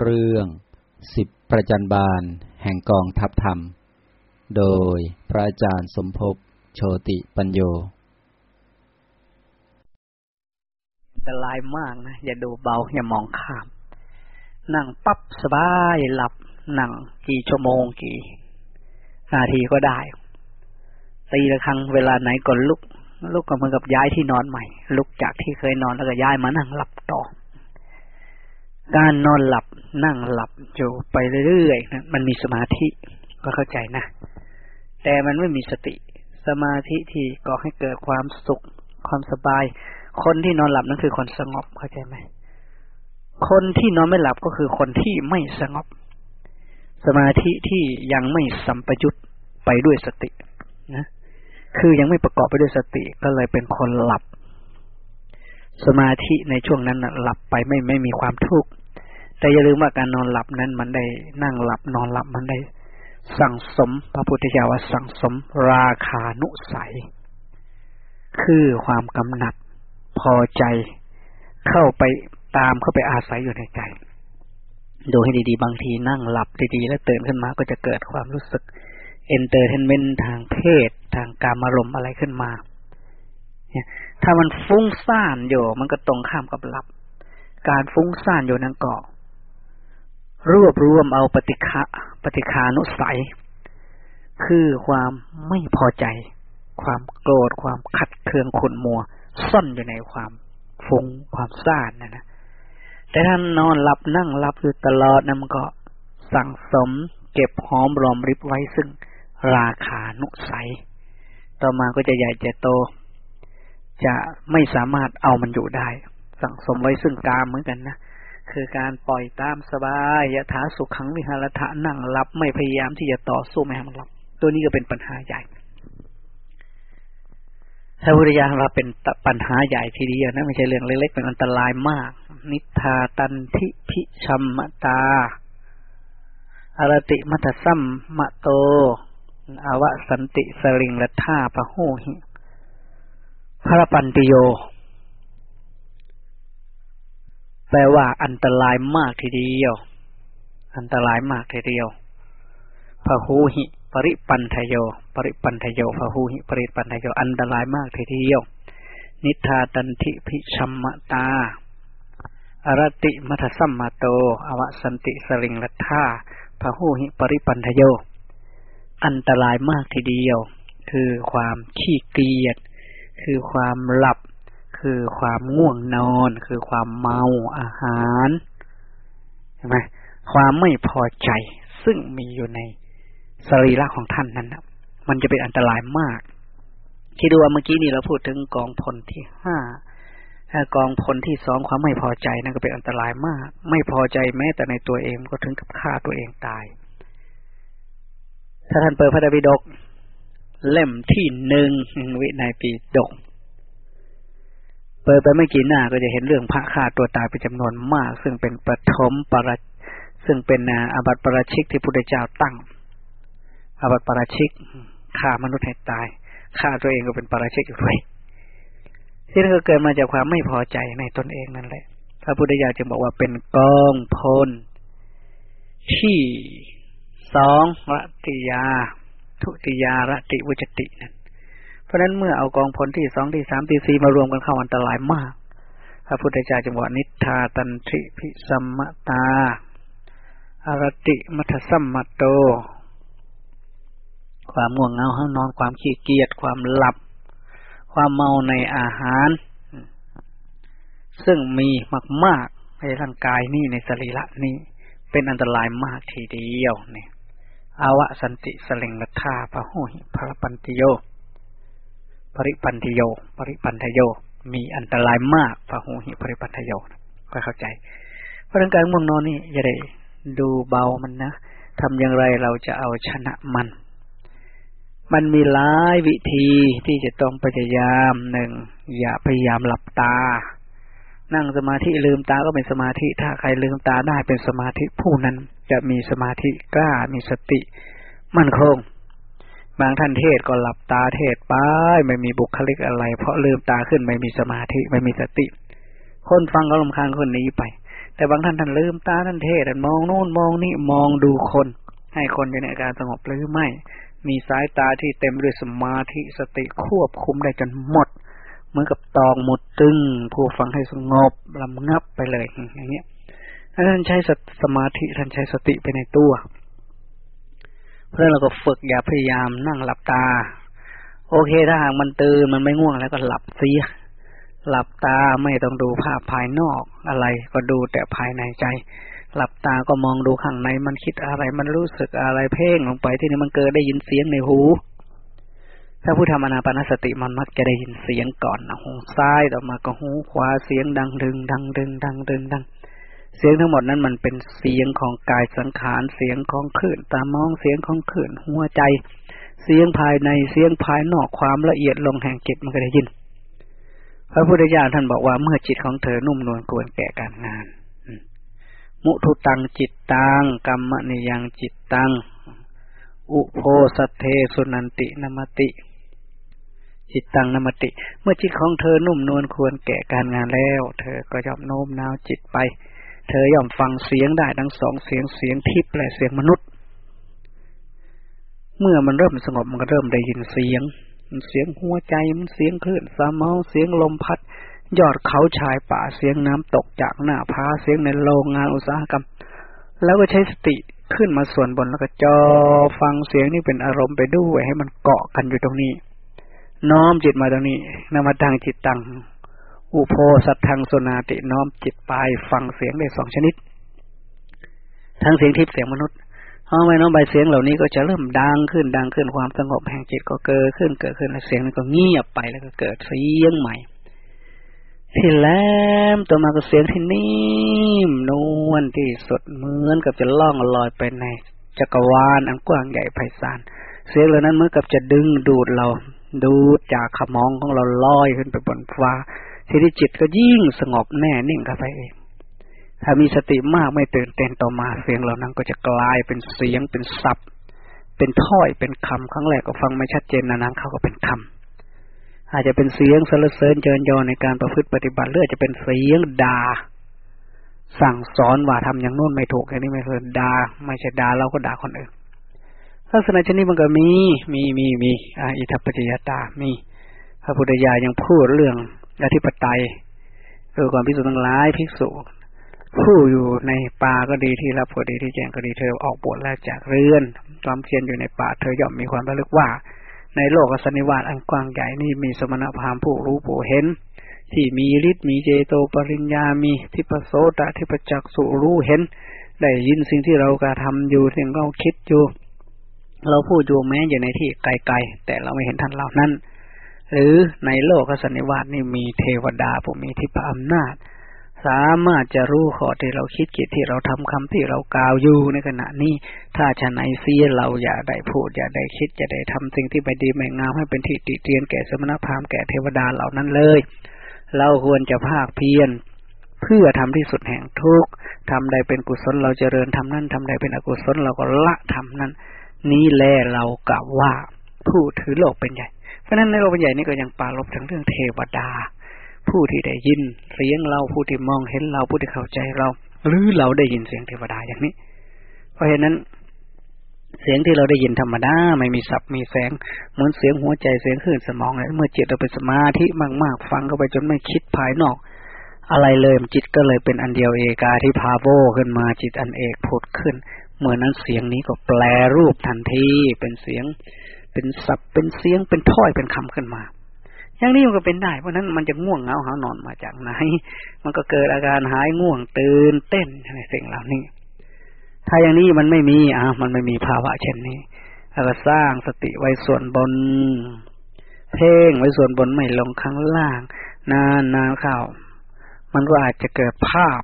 เรื่องสิบประจันบาล แห่งกองทัพธรรม โดยพระอาจารย์สมภพโชติปัญโยอันตรายมากนะ อย่าดูเบา อย่ามองข้าม นั่งปั๊บสบายหลับ นั่งกี่ชั่วโมงกี่ นาทีก็ได้ ตีละครั้งเวลาไหนก่อนลุก ลุกก็เหมือนกับย้ายที่นอนใหม่ ลุกจากที่เคยนอนแล้วก็ย้ายมานั่งหลับต่อ การนอนหลับนั่งหลับอยู่ไปเรื่อยๆนะมันมีสมาธิก็เข้าใจนะ แต่มันไม่มีสติ สมาธิที่ก่อให้เกิดความสุข ความสบาย คนที่นอนหลับนั่นคือคนสงบเข้าใจไหมคนที่นอนไม่หลับก็คือคนที่ไม่สงบ สมาธิที่ยังไม่สัมปยุตไปด้วยสตินะคือยังไม่ประกอบไปด้วยสติก็เลยเป็นคนหลับ สมาธิในช่วงนั้นนะหลับไปไม่ไม่มีความทุกข์แต่อย่าลืมว่าการนอนหลับนั้นมันได้นั่งหลับนอนหลับมันได้ สั่งสม พระพุทธเจ้าว่าสั่งสมราคานุสัย คือความกำหนัด พอใจ เข้าไปตามเข้าไปอาศัยอยู่ในใจดูให้ดีๆ บางทีนั่งหลับดีๆ แล้วตื่นขึ้นมาก็จะเกิดความรู้สึก entertainment ทางเพศ ทางการอารมณ์อะไรขึ้นมา เนี่ย ถ้ามันฟุ้งซ่านอยู่มันก็ตรงข้ามกับหลับ การฟุ้งซ่านอยู่นั้นก็รวบรวมเอาปฏิฆะปฏิคานุสัย คือความไม่พอใจ ความโกรธความขัดเคืองขุนมัว ซ่อนอยู่ในความฟุ้งความซ่านนะนะแต่ถ้านอนหลับนั่งหลับอยู่ตลอดนะมันก็สั่งสม เก็บหอมรอมริบไว้ซึ่งราคานุสัย ต่อมาก็จะใหญ่จะโต จะไม่สามารถเอามันอยู่ได้ สั่งสมไว้ซึ่งกามเหมือนกันนะคือการปล่อยตามสบายยะถาสุขขังวิหารถะนั่งหลับไม่พยายามที่จะต่อสู้ไม่ให้มันหลับ ตัวนี้ก็เป็นปัญหาใหญ่ถ้าพุทธญาณเราเป็นปัญหาใหญ่ทีเดียวนะไม่ใช่เรื่องเล็กๆเป็นอันตรายมาก นิทาตันทิพิชัมมตาอารติมัตสัมมะโต อวสันติสลิงละท่าพะหูหิ พระปันติโย แปลว่าอันตรายมากทีเดียว อันตรายมากทีเดียวพระหูหิ ปริปันทโย ปริปันทโยพระหูหิ ปริปันทโย อันตรายมากทีเดียว นิทาตันทิพิชัมมตาอรติมัทสัมมาโต อวสันติสลิงลัทธาพะหูหิปริปันทโย อันตรายมากทีเดียว คือความขี้เกียจ คือความหลับ คือความง่วงนอน คือความเมาอาหารเห็นไหมความไม่พอใจซึ่งมีอยู่ในสรีระของท่านนั้นนะมันจะเป็นอันตรายมาก คิดดูว่าเมื่อกี้นี่เราพูดถึงกองพลที่ห้าถ้ากองพลที่สองความไม่พอใจนั่นก็เป็นอันตรายมาก ไม่พอใจแม้แต่ในตัวเองก็ถึงกับฆ่าตัวเองตาย ถ้าท่านเปิดพระไตรปิฎก เล่มที่หนึ่งวินัยปีดก เปิดไปไม่กี่หน้าก็จะเห็นเรื่องพระฆ่าตัวตายเป็นจำนวนมาก ซึ่งเป็นประทมปรซึ่งเป็นอาบัติปราชิกที่พระพุทธเจ้าตั้งอาบัติปราชิกฆ่ามนุษย์ให้ตายฆ่าตัวเองก็เป็นปราชิกอยู่ด้วยที่นั่นก็เกิดมาจากความไม่พอใจในตนเองนั่นแหละ พระพุทธเจ้าจึงบอกว่าเป็นกองพลที่สองรัติยา ทุติยารติวุจตินั่นเพราะนั้นเมื่อเอากองพลที่สองที่สามที่สี่มารวมกันเข้าอันตรายมาก พระพุทธเจ้าจึงบอกนิทาตันทิพิสัมมตา อารติมัทสัมมโต ความง่วงเหงาห้องนอนความขี้เกียจความหลับ ความเมาในอาหาร ซึ่งมีมาก ๆ ในร่างกายนี้ในสรีระนี้เป็นอันตรายมากทีเดียวเนี่ย อาวะสันติสเลงลัทธาพะหูหิพระปันติโย ปริปันติโย ปริปันทโย มีอันตรายมากพะหูหิปริปันทโยก็เข้าใจ เพราะงการมุ่งนอนนี่อย่าได้ดูเบามันนะทำอย่างไรเราจะเอาชนะมัน มันมีหลายวิธีที่จะต้องพยายามหนึ่งอย่าพยายามหลับตา นั่งสมาธิลืมตาก็เป็นสมาธิ ถ้าใครลืมตาได้เป็นสมาธิผู้นั้นจะมีสมาธิกล้ามีสติ มั่นคง บางท่านเทศก็หลับตาเทศไปไม่มีบุคลิกอะไร เพราะลืมตาขึ้นไม่มีสมาธิไม่มีสติ คนฟังก็ลำคาญคนนี้ไป แต่บางท่านท่านลืมตาท่านเทศท่านมองโน่นมองนี่มองดูคน ให้คนอยู่ในอาการสงบหรือไม่ มีสายตาที่เต็มด้วยสมาธิสติควบคุมได้จนหมด เหมือนกับตองหมดตึงผู้ฟังให้สงบลำงับไปเลยอย่างเงี้ยท่านใช้สมาธิท่านใช้สติไปในตัวเพื่อเราก็ฝึกอย่าพยายามนั่งหลับตา โอเคถ้าหากมันตื่นมันไม่ง่วงแล้วก็หลับเสียหลับตาไม่ต้องดูภาพภายนอกอะไร ก็ดูแต่ภายในใจ หลับตาก็มองดูข้างในมันคิดอะไร มันรู้สึกอะไรเพ่งลงไปที่นี่มันเกิดได้ยินเสียงในหู ถ้าผู้ทำอนาปนสติมันมักจะได้ยินเสียงก่อนนะหูซ้ายต่อมาก็หูขวาเสียงดังดึง ดังดึง ดังดึงดัง เสียงทั้งหมดนั้นมันเป็นเสียงของกายสังขารเสียงของคลื่นตามองเสียงของคลื่นหัวใจ เสียงภายในเสียงภายนอกความละเอียดลงแห่งจิตมันก็ได้ยิน พระพุทธเจ้าท่านบอกว่าเมื่อจิตของเธอนุ่มนวลกวนแก่การงานมุทุตังจิตตังกรรมนิยังจิตตังอุโพสเทสุนันตินมติ จิตตังนมติ เมื่อจิตของเธอนุ่มนวลควรแก่การงานแล้ว เธอก็ย่อมโน้มน้าวจิตไป เธอย่อมฟังเสียงได้ทั้งสองเสียงเสียงทิพย์และเสียงมนุษย์ เมื่อมันเริ่มสงบมันก็เริ่มได้ยินเสียงเสียงหัวใจมันเสียงคลื่นสาเมาเสียงลมพัด ยอดเขาชายป่าเสียงน้ำตกจากหน้าผาเสียงในโรงงานอุตสาหกรรม แล้วก็ใช้สติขึ้นมาส่วนบนแล้วก็จอฟังเสียงนี่เป็นอารมณ์ไปด้วยให้มันเกาะกันอยู่ตรงนี้ น้อมจิตมาตรงนี้นำมาทางจิตตัง อุโพสัตทังสนาติน้อมจิตไปฟังเสียงได้สองชนิด ทั้งเสียงทิพย์เสียงมนุษย์พอไม่น้องใบเสียงเหล่านี้ก็จะเริ่มดังขึ้นดังขึ้นความสงบแห่งจิตก็เกิดขึ้นเกิดขึ้นแล้วเสียงนั้นก็เงียบไปแล้วก็เกิดเสียงใหม่ที่แหลมตัวมาก็เสียงที่นิ่มนวลที่สดเหมือนกับจะล่องลอยไปในจักรวาลอันกว้างใหญ่ไพศาลเสียงเหล่านั้นเหมือนกับจะดึงดูดเรา ดูจากขมองของเราลอยขึ้นไปบนฟ้าทีนี้จิตก็ยิ่งสงบแน่นิ่งเข้าไปเองถ้ามีสติมากไม่ตื่นเต้นต่อมาเสียงเหล่านั้นก็จะกลายเป็นเสียงเป็นศัพท์ เป็นถ้อยเป็นคำครั้งแรกก็ฟังไม่ชัดเจนนานๆเขาก็เป็นคำอาจจะเป็นเสียงสรรเสริญเจิญยอในการประพฤติปฏิบัติเลือจะเป็นเสียงดา่าสั่งสอนว่าทำอย่างโน้นไม่ถูกอย่างนี้ไม่เคยด่าไม่ใช่ด่าเราก็ด่าคนอื่น ลักษณะชนิดมันก็มี มีมีมีออิทัปปจจยตา มี พระพุทธญายังพูดเรื่องอธิปไตยคือความพิสูจน์ทั้งหลายภิกษุผู้อยู่ในป่าก็ดีที่รับผลดีที่แจ้งก็ดีเธอออกบวชแล้วจากเรือน ความเพียรอยู่ในป่าเธอย่อมมีความระลึกว่า ในโลกสันนิวาตอันกว้างใหญ่นี่มีสมณพราหมณ์ผู้รู้ผู้เห็น ที่มีฤทธิ์มีเจโตปริญญามีทิพโสตทิพจักสุรู้เห็น ได้ยินสิ่งที่เรากระทำอยู่สิ่งเราคิดอยู่ เราพูดอยู่แม้อยู่ในที่ไกลๆ แต่เราไม่เห็นท่านเหล่านั้น หรือในโลกสันนิวาตนี่มีเทวดาผู้มีทิพอำนาจ สามารถจะรู้ข้อที่เราคิดกิจที่เราทำคำที่เรากล่าวอยู่ในขณะนี้ ถ้าชะไหนเสียเราอย่าได้พูด อย่าได้คิด อย่าได้ทำสิ่งที่ไม่ดีไม่งามให้เป็นที่ติเตียนแก่สมณพราหมณ์แก่เทวดาเหล่านั้นเลย เราควรจะภาคเพียรเพื่อทำที่สุดแห่งทุกทำใดเป็นกุศลเราจเจริญทำนั้นทำใดเป็นอกุศลเราก็ละทำนั้น นี้แลเรากล่าวว่าผู้ถือโลกเป็นใหญ่ เพราะนั้นในโลกเป็นใหญ่นี่ก็ยังปาลบถึงเรื่องเทวดา ผู้ที่ได้ยินเสียงเราผู้ที่มองเห็นเราผู้ที่เข้าใจเรา หรือเราได้ยินเสียงเทวดาอย่างนี้ เพราะฉะนั้น เสียงที่เราได้ยินธรรมดาไม่มีสับมีแสง เหมือนเสียงหัวใจเสียงคลื่นสมองเลยเมื่อจิตเราเป็นสมาธิมากๆ ฟังเข้าไปจนไม่คิดภายนอกอะไรเลยจิตก็เลยเป็นอันเดียวเอกาที่พาโบขึ้นมาจิตอันเอกผุดขึ้น เมื่อนั้นเสียงนี้ก็แปลรูปทันที เป็นเสียง เป็นสับเป็นเสียง เป็นถ้อยเป็นคำขึ้นมา อย่างนี้มันก็เป็นได้ เพราะนั้นมันจะง่วงเหงาหานอนมาจากไหน มันก็เกิดอาการหายง่วงตื่นเต้นในสิ่งเหล่านี้ ถ้าอย่างนี้มันไม่มีอะมันไม่มีภาวะเช่นนี้เราก็สร้างสติไว้ส่วนบน เพ่งไว้ส่วนบนไม่ลงข้างล่าง นานนานเข้า มันก็อาจจะเกิดภาพ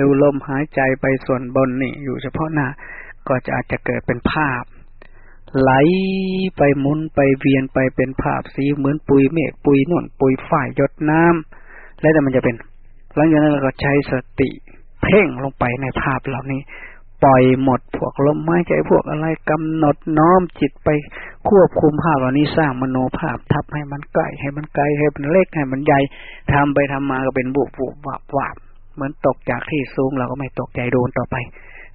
ดูลมหายใจไปส่วนบนนี่ อยู่เฉพาะหน้า ก็จะอาจจะเกิดเป็นภาพ ไหลไปหมุนไปเวียนไปเป็นภาพสีเหมือนปุยเมฆปุยนุ่นปุยฝ่ายยดน้ำแล้วแต่มันจะเป็น หลังจากนั้นเราก็ใช้สติ เพ่งลงไปในภาพเหล่านี้ ปล่อยหมดพวกลมหายใจพวกอะไรกำหนดน้อมจิตไปควบคุมภาพเหล่านี้สร้างมโนภาพทับให้มันใกล้ให้มันไกลให้มันเล็กให้มันใหญ่ทำไปทำมาก็เป็นบุบบุบวับวับ เหมือนตกจากที่สูงเราก็ไม่ตกใจโดนต่อไป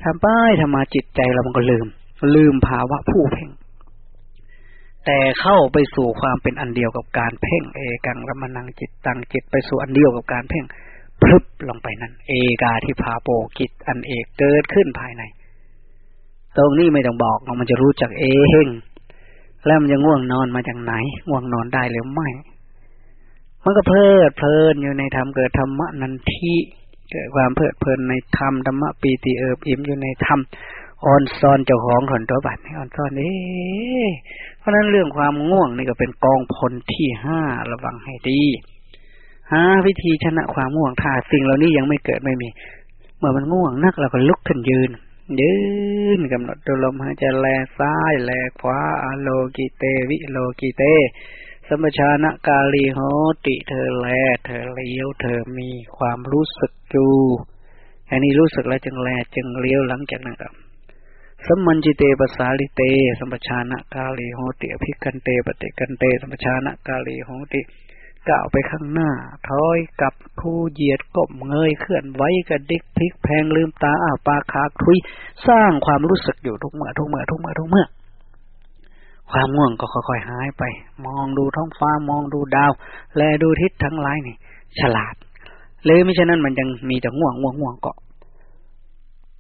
ทำไปทำมาจิตใจเรามันก็ลืม ลืมภาวะผู้เพ่ง แต่เข้าไปสู่ความเป็นอันเดียวกับการเพ่ง เอกังรมนังจิตตังจิตไปสู่อันเดียวกับการเพ่งพลึบลงไปนั้น เอกาที่พาโปกิจอันเอกเกิดขึ้นภายใน ตรงนี้ไม่ต้องบอกมันจะรู้จักเองแล้วมันจะง่วงนอนมาจากไหน ง่วงนอนได้หรือไม่ มันก็เพลิดเพลินอยู่ในธรรมเกิดธรรมะนันที เกิดความเพลิดเพลินในธรรมธรรมะปีติเอิบอิ่มอยู่ในธรรมออนซอนเจ้าของถอนตัวบัตรออนซอนเอ๊เพราะนั้นเรื่องความง่วงนี่ก็เป็นกองพลที่ห้าระวังให้ดีหาวิธีชนะความง่วงถ้าสิ่งเหล่านี้ยังไม่เกิดไม่มี เมื่อมันง่วงนักเราก็ลุกขึ้นยืน ยืนกำหนดดูลมหายใจแลซ้ายแลขวาอโลกิเตวิโลกิเต สมชานะกาลีโหติเธอแล เธอเลี้ยว เธอมีความรู้สึกอยู่อันนี้รู้สึกแล้วจึงแลจึงเลี้ยวหลังจากนั้นครับสมันจิเตปสาลิเต สัมปชานะกาลีโหติอภิกันเตปฏิกันเต สัมปชานะกาลีโหติก้าวไปข้างหน้า ถอยกับคู่เหยียดก้มเงยเคลื่อนไหวกระดิกพลิกแพงลืมตาอ้าปากคาคุย สร้างความรู้สึกอยู่ทุกเมื่อทุกเมื่อทุกเมื่อทุกเมื่อ ความง่วงก็ค่อยๆหายไป มองดูท้องฟ้ามองดูดาว แลดูทิศทั้งหลายนี่ ฉลาดเลยไม่ใช่นั้นมันยังมีแต่ง่วงง่วงง่วงก็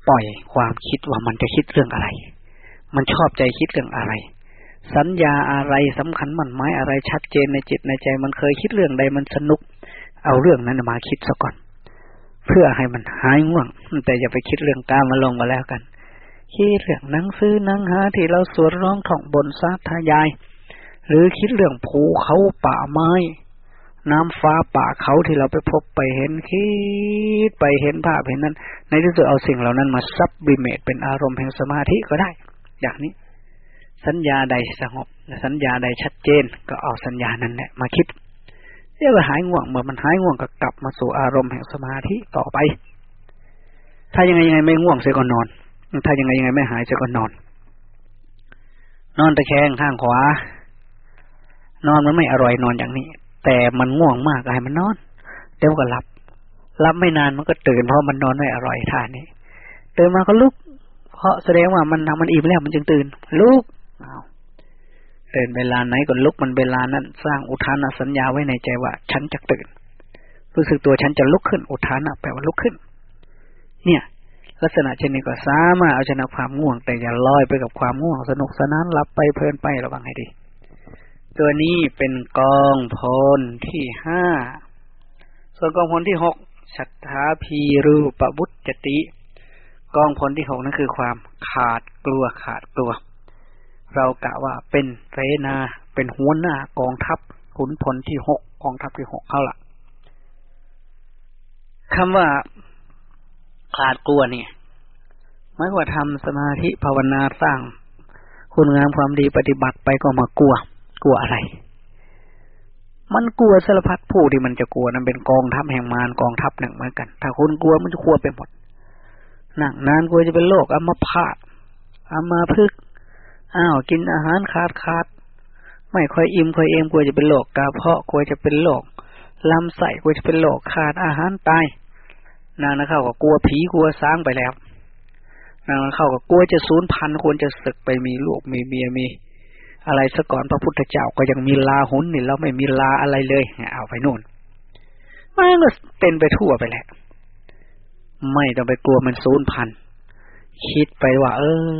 ปล่อยความคิดว่ามันจะคิดเรื่องอะไร มันชอบใจคิดเรื่องอะไร สัญญาอะไรสำคัญมันหมายอะไรชัดเจนในจิตในใจ มันเคยคิดเรื่องใดมันสนุก เอาเรื่องนั้นมาคิดซะก่อน เพื่อให้มันหายง่วง แต่อย่าไปคิดเรื่องการมาลงมาแล้วกัน คิดเรื่องหนังซื้อหนังหาที่เราสวดร้องท่องบนซาทายาย หรือคิดเรื่องภูเขาป่าไม้ น้ำฟ้าป่าเขาที่เราไปพบไปเห็นคิดไปเห็นภาพเห็นนั้น ในที่สุดเอาสิ่งเหล่านั้นมาซับบิเมตเป็นอารมณ์แห่งสมาธิก็ได้ อย่างนี้ สัญญาใดสงบ สัญญาใดชัดเจน ก็เอาสัญญานั้นแหละมาคิดเรียกว่าหายง่วงเมื่อมันหายง่วงก็กลับมาสู่อารมณ์แห่งสมาธิต่อไป ถ้ายังไงยังไงไม่ง่วงเสียก็นอน ถ้ายังไงยังไงไม่หายจะก็นอน นอนตะแคงข้างขวา นอนมันไม่อร่อยนอนอย่างนี้ แต่มันง่วงมากให้มันนอนเดี๋ยวก็หลับหลับไม่นานมันก็ตื่นเพราะมันนอนไม่อร่อยท่านี้ตื่นมาก็ลุก เพราะแสดงว่ามันมันอิ่มแล้วมันจึงตื่น ลุกเอาตื่นเวลาไหนก็ลุกมันเวลานั้น สร้างอุทานสัญญาไว้ในใจว่า ฉันจะตื่น รู้สึกตัวฉันจะลุกขึ้น อุทานแปลว่าลุกขึ้น เนี่ย ลักษณะเช่นนี้ก็สามารถเอาชนะความง่วง แต่อย่าลอยไปกับความง่วงสนุกสนานหลับไปเพลินไประวังให้ดี ตัวนี้เป็นกองพลที่ห้าส่วนกองพลที่หกชัตถาพีรูปบุตจติ กองพลที่หกนั่นคือความขาดกลัวขาดกลัว เรากะว่าเป็นเสนา เป็นหัวหน้ากองทัพขุนพลที่หกกองทัพที่หกเขาละคำว่า ขาดกลัวเนี่ยหมายว่าทำสมาธิภาวนาสร้าง คุณงามความดีปฏิบัติไปก็มากลัว กลัวอะไร มันกลัวสารพัดผู้ที่มันจะกลัวนั้นเป็นกองทัพแห่งมารกองทัพหนึ่งเหมือนกัน ถ้าคุณกลัวมันจะกลัวไปหมดนั่งนานกลัวจะเป็นโรคอัมาพาตอัมาพึกอ้าวกินอาหารขาดขาดไม่ค่อยอิ่มค่อยเอมกลัวจะเป็นโรคกระเพาะกลัวจะเป็นโรคลำไส้กลัวจะเป็นโรคขาดอาหารตาย นางนะเข้าก็กลัวผีกลัวสร้างไปแล้ว นางนะเข้าก็กลัวจะสูญพันธุ์ควรจะศึกไปมีลูกมีเมียมี อะไรซะก่อนพระพุทธเจ้าก็ยังมีลาหุนนี่แล้วไม่มีลาอะไรเลยเอาไปนู่นมันก็เป็นไปทั่วไปแหละไม่ต้องไปกลัวมันสูญพันธุ์คิดไปว่า เออ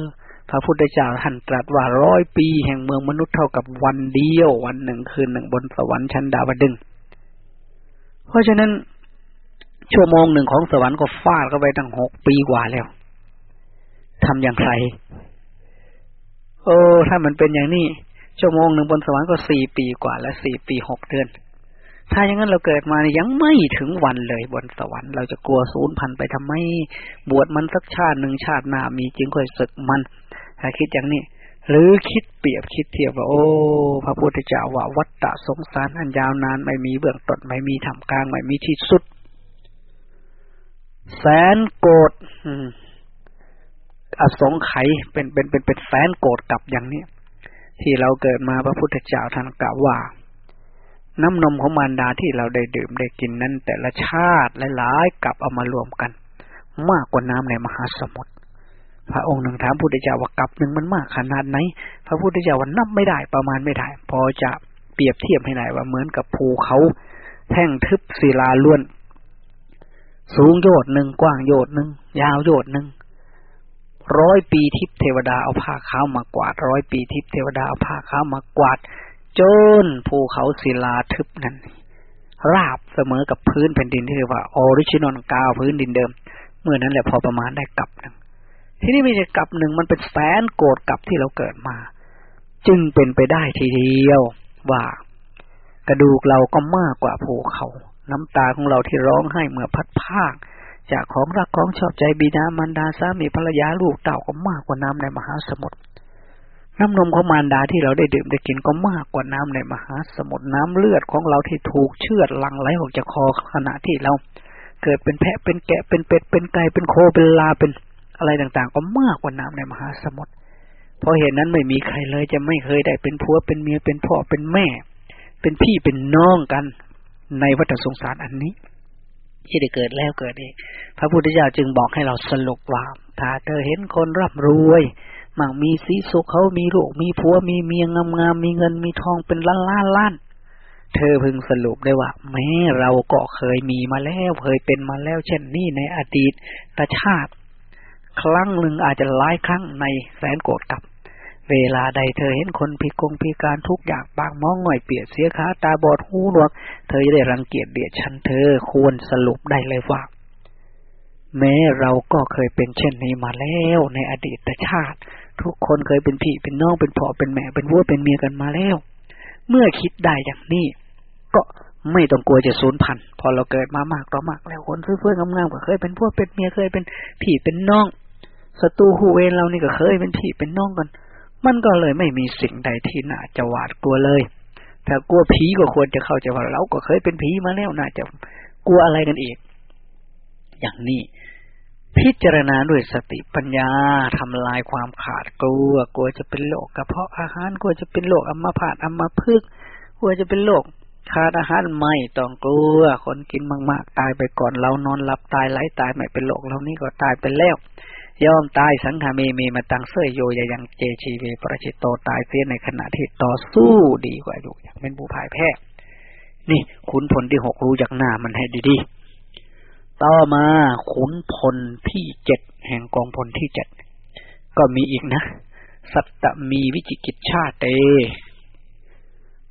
พระพุทธเจ้าท่านตรัสว่าร้อยปีแห่งเมืองมนุษย์เท่ากับวันเดียว วันหนึ่งคืนหนึ่งบนสวรรค์ชั้นดาวดึง เพราะฉะนั้น ชั่วโมงหนึ่งของสวรรค์ก็ฟาดเข้าไปตั้งหกปีกว่าแล้วทำอย่างไร โอ้ ถ้ามันเป็นอย่างนี้ ชั่วโมงหนึ่งบนสวรรค์ก็สี่ปีกว่าและสี่ปีหกเดือน ถ้าอย่างนั้นเราเกิดมายังไม่ถึงวันเลยบนสวรรค์เราจะกลัวศูนย์พันไปทำไม บวชมันสักชาติหนึ่งชาติหน้ามีจึงค่อยศึกมัน ถ้าคิดอย่างนี้ หรือคิดเปรียบคิดเทียบว่า โอ้ พระพุทธเจ้าว่าวัฏฏะสงสารอันยาวนานไม่มีเบื้องต้นไม่มีทำกลางไม่มีที่สุด แสนโกรธอสงไขยเป็นเป็นเป็นเป็นแสนโกรธกับอย่างนี้ที่เราเกิดมาพระพุทธเจ้าท่านกล่าวว่า น้ำนมของมารดาที่เราได้ดื่มได้กินนั้น แต่ละชาติหลายๆกับเอามารวมกัน มากกว่าน้ำในมหาสมุทรพระองค์หนึ่งถามพุทธเจ้าว่ากับหนึ่งมันมากขนาดไหน พระพุทธเจ้าว่านับไม่ได้ประมาณไม่ได้ พอจะเปรียบเทียบให้ได้ว่าเหมือนกับภูเขา แท่งทึบศิลาล้วน สูงโยดหนึ่งกว้างโยดหนึ่งยาวโยดหนึ่งร้อยปีทิพเทวดาเอาผ้าขาวมากวาดร้อยปีทิพเทวดาเอาผ้าขาวมากวาดจนภูเขาศิลาทึบนั้น ราบเสมอกับพื้นแผ่นดินที่เรียกว่า original ground พื้นดินเดิม เมื่อนั้นแหละพอประมาณได้กัปหนึ่งที่นี่ไม่ใช่กัปหนึ่งมันเป็นแสนโกฏิกัปที่เราเกิดมา จึงเป็นไปได้ทีเดียวว่ากระดูกเราก็มากกว่าภูเขา น้ำตาของเราที่ร้องไห้เมื่อพัดภาค จากของรักของชอบใจบิดามารดาสามีภรรยาลูกเต่าก็มากกว่าน้ำในมหาสมุทรน้ำนมของมารดาที่เราได้ดื่มได้กินก็มากกว่าน้ำในมหาสมุทรน้ำเลือดของเราที่ถูกเชือดลังไหลออกจากคอขณะที่เรา เกิดเป็นแพะเป็นแกะเป็นเป็ดเป็นไก่เป็นโคเป็นลาเป็นอะไรต่างๆ ก็มากกว่าน้ำในมหาสมุทรเพราะเหตุนั้นไม่มีใครเลยจะไม่เคยได้เป็นผัวเป็นเมียเป็นพ่อเป็นแม่ เป็นพี่เป็นน้องกัน ในวัฏสงสารอันนี้ ที่ได้เกิดแล้วเกิดเองพระพุทธเจ้าจึงบอกให้เราสรุปว่าถ้าเธอเห็นคนร่ำรวยมั่งมีสีสุขเขามีลูกมีผัวมีเมียงามๆมีเงินมีทองเป็นล้านล้านล้าน เธอพึงสรุปได้ว่า แม้เราก็เคยมีมาแล้วเคยเป็นมาแล้ว เช่นนี้ในอดีตชาติ ครั้งหนึ่งอาจจะหลายครั้งในแสนโกรธกับ เวลาใดเธอเห็นคนพิกงพิการทุกอย่างปากมองหน่อยเปียกเสียขาตาบอดหูหนวก เธอจะได้รังเกียจเดียดฉันเธอควรสรุปได้เลยว่า แม้เราก็เคยเป็นเช่นนี้มาแล้วในอดีตชาติ ทุกคนเคยเป็นพี่เป็นน้องเป็นพ่อเป็นแม่เป็นวัวเป็นเมียกันมาแล้ว เมื่อคิดได้อย่างนี้ ก็ไม่ต้องกลัวจะสูญพันธุ์พอเราเกิดมามากต่อมากแล้วคนเพื่อนๆงามๆก็เคยเป็นพวกเป็นเมียเคยเป็นพี่เป็นน้องศัตรูหูเวรเรานี่ก็เคยเป็นพี่เป็นน้องกัน มันก็เลยไม่มีสิ่งใดที่น่าจะหวาดกลัวเลย ถ้ากลัวผีก็ควรจะเข้าใจว่าเราก็เคยเป็นผีมาแล้วน่าจะกลัวอะไรกันอีก อย่างนี้ พิจารณาด้วยสติปัญญาทำลายความขาดกลัว กลัวจะเป็นโรคกระเพาะอาหาร กลัวจะเป็นโรคอัมพาตอัมพฤกษ์กลัวจะเป็นโรคขาดอาหารไม่ต้องกลัว คนกินมาก ๆ ตายไปก่อนเรานอนหลับตายไหลตายไม่เป็นโรคเรานี่ก็ตายไปแล้ว ยอมตายสังขามีมีมาตังเสยโยยยังเจชีเวประชิตโตตายเสียในขณะที่ต่อสู้ดีกว่าอยู่อย่างเป็นผู้พ่ายแพ้นี่ขุนพลที่หกรู้จากหน้ามันให้ดีๆ ต่อมาขุนพลที่เจ็ดแห่งกองพลที่เจ็ดก็มีอีกนะ สัตตมีวิจิกิจชาเต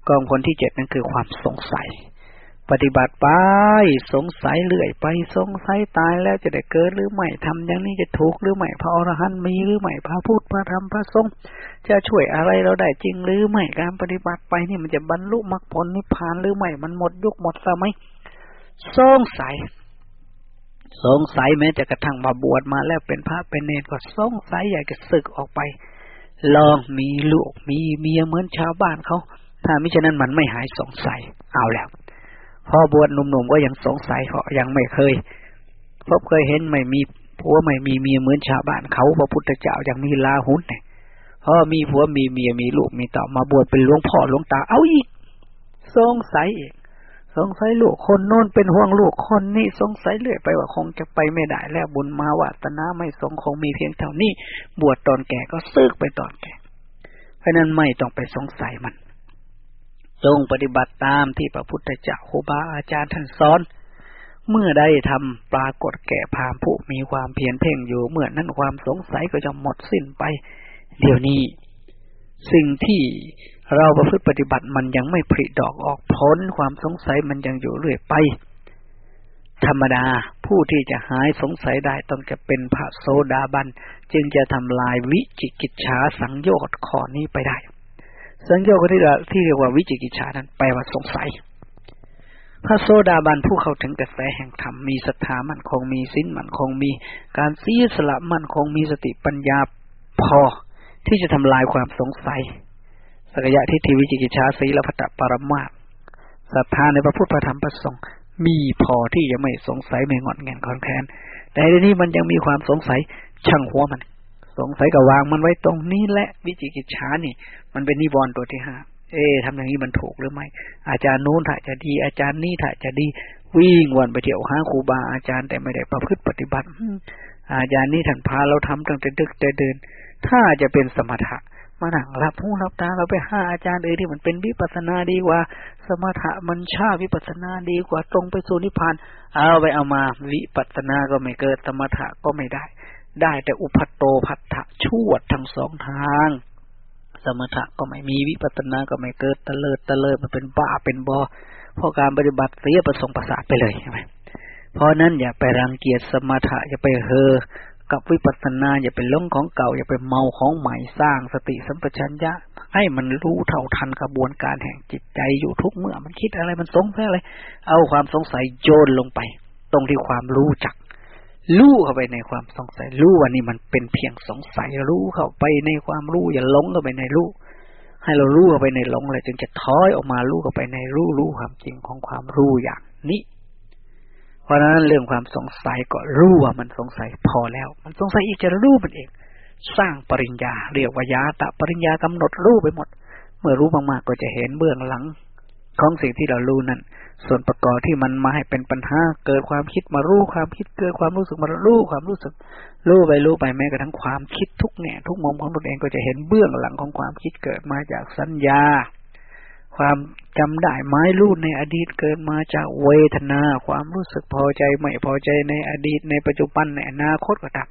กองพลที่เจ็ดนั่นคือความสงสัย ปฏิบัติไป สงสัยเรื่อยไปสงสัยตายแล้วจะได้เกิดหรือไม่ทำอย่างนี้จะถูกหรือไม่พระอรหันต์มีหรือไม่พระพุทธพระธรรมพระสงฆ์จะช่วยอะไรเราได้จริงหรือไม่การปฏิบัติไปนี่มันจะบรรลุมรรคผลนิพพานหรือไม่มันหมดยุคหมดสมัยสงสัย สงสัยแม้แต่กระทั่งมาบวชมาแล้วเป็นพระเป็นเนรก็สงสัยอยากจะศึกออกไป ลองมีลูกมีเมียเหมือนชาวบ้านเขาถ้ามิฉะนั้นมันไม่หายสงสัยเอาแล้ว พอบวชหนุ่มๆก็ยังสงสัยเขายังไม่เคยพบเคยเห็นไม่มีผัวไม่มีเมียเหมือนชาวบ้านเขาพระพุทธเจ้ายังมีลาหุนเนี่ยพอมีผัวมีเมียมีลูกมีต่อมาบวชเป็นหลวงพ่อหลวงตาเอาอีก สงสัยอีกสงสัยลูกคนโน้นเป็นห่วงลูกคนนี้สงสัยเรื่อยไปว่าคงจะไปไม่ได้แล้วบุญมาวาตนาไม่สงคงมีเพียงเท่านี้ บวชตอนแก่ก็ซึกไปตอนแก่เพราะนั้นไม่ต้องไปสงสัยมัน จงปฏิบัติตามที่พระพุทธเจ้าครูบาอาจารย์ท่านสอน เมื่อได้ทำปรากฏแก่พามผู้มีความเพียรเพ่งอยู่เมื่อนั้นความสงสัยก็จะหมดสิ้นไป เดี๋ยวนี้ สิ่งที่เราประพฤติปฏิบัติมันยังไม่ผลิดอกออกผลความสงสัยมันยังอยู่เรื่อยไป ธรรมดาผู้ที่จะหายสงสัยได้ต้องจะเป็นพระโสดาบัน จึงจะทำลายวิจิกิจฉาสังโยชน์ข้อนี้ไปได้ สังโยชน์ที่ที่เรียกว่าวิจิกิจฉานั้นแปลว่าสงสัย พระโสดาบันผู้เข้าถึงกระแสแห่งธรรมมีศรัทธามั่นคงมีสิ้นมั่นคงมีการซีสละมั่นคงมีสติปัญญาพอที่จะทำลายความสงสัยสักยะทิฏฐิวิจิกิจชาสีละพัตปรมาศรัทธาในพระพุทธธรรมประสงค์มีพอที่จะไม่สงสัยไม่งอนแงนคอนแคนแต่ในนี้มันยังมีความสงสัยช่างหัวมัน สงสัยกับวางมันไว้ตรงนี้และวิจิกิจชานี่ มันเป็นนิวรณ์ตัวที่ห้าเอ๊ทำอย่างนี้มันถูกหรือไม่อาจารย์นู้นถ้าจะดี อาจารย์นี่ถ้าจะดี วิ่งวันไปเที่ยวหาครูบาอาจารย์แต่ไม่ได้ประพฤติปฏิบัติอาจารย์นี่ท่านพาเราทำตั้งแต่ดึกแต่เดิน ถ้าจะเป็นสมถะมาหนังรับหูรับตาเราไปหาอาจารย์เออที่มันเป็นวิปัสนาดีกว่า สมถะมันชาวิปัสนาดีกว่าตรงไปสู่นิพพานเอาไปเอามาวิปัสนาก็ไม่เกิดสมถะก็ไม่ได้ ได้แต่อุพัตโตพัทธะชวดทั้งสองทาง สมถะก็ไม่มีวิปัสนาก็ไม่เกิดตะเลิดตะเลิดมันเป็นบ้าเป็นบอเพราะการปฏิบัติเสียประสงค์ประสาทไปเลยใช่ไหมเพราะนั้นอย่าไปรังเกียจสมถะอย่าไปเฮอกับวิปัสสนาอย่าไปล้งของเก่า อย่าไปเมาของใหม่สร้างสติสัมปชัญญะ ให้มันรู้เท่าทันกระบวนการแห่งจิตใจอยู่ทุกเมื่อมันคิดอะไรมันสงสัยอะไร เอาความสงสัยโยนลงไป ตรงที่ความรู้จัก รู้เข้าไปในความสงสัย รู้ว่านี่มันเป็นเพียงสงสัย รู้เข้าไปในความรู้อย่าหลงเข้าไปในรู้ ให้เรารู้เข้าไปในหลงเลยจึงจะถอยออกมารู้เข้าไปในรู้รู้ความจริงของความรู้อย่างนี้ เพราะฉะนั้นเรื่องความสงสัยก็รู้ว่ามันสงสัยพอแล้ว มันสงสัยอีกจะรู้มันเอง สร้างปริญญา เรียกว่ายาตะปริญญากำหนดรู้ไปหมด เมื่อรู้มากๆก็จะเห็นเบื้องหลัง ของสิ่งที่เรารู้นั่น ส่วนประกอบที่มันมาให้เป็นปัญหา เกิดความคิดมารู้ความคิดเกิดความรู้สึกมารู้ความรู้สึกรู้ไปรู้ไปแม้กระทั่งความคิดทุกแง่ทุกมุมของตนเองก็จะเห็นเบื้องหลังของความคิดเกิดมาจากสัญญา ความจำได้ไม้รู้ในอดีตเกิดมาจากเวทนา ความรู้สึกพอใจไม่พอใจในอดีตในปัจจุบันในอนาคตก็ตาม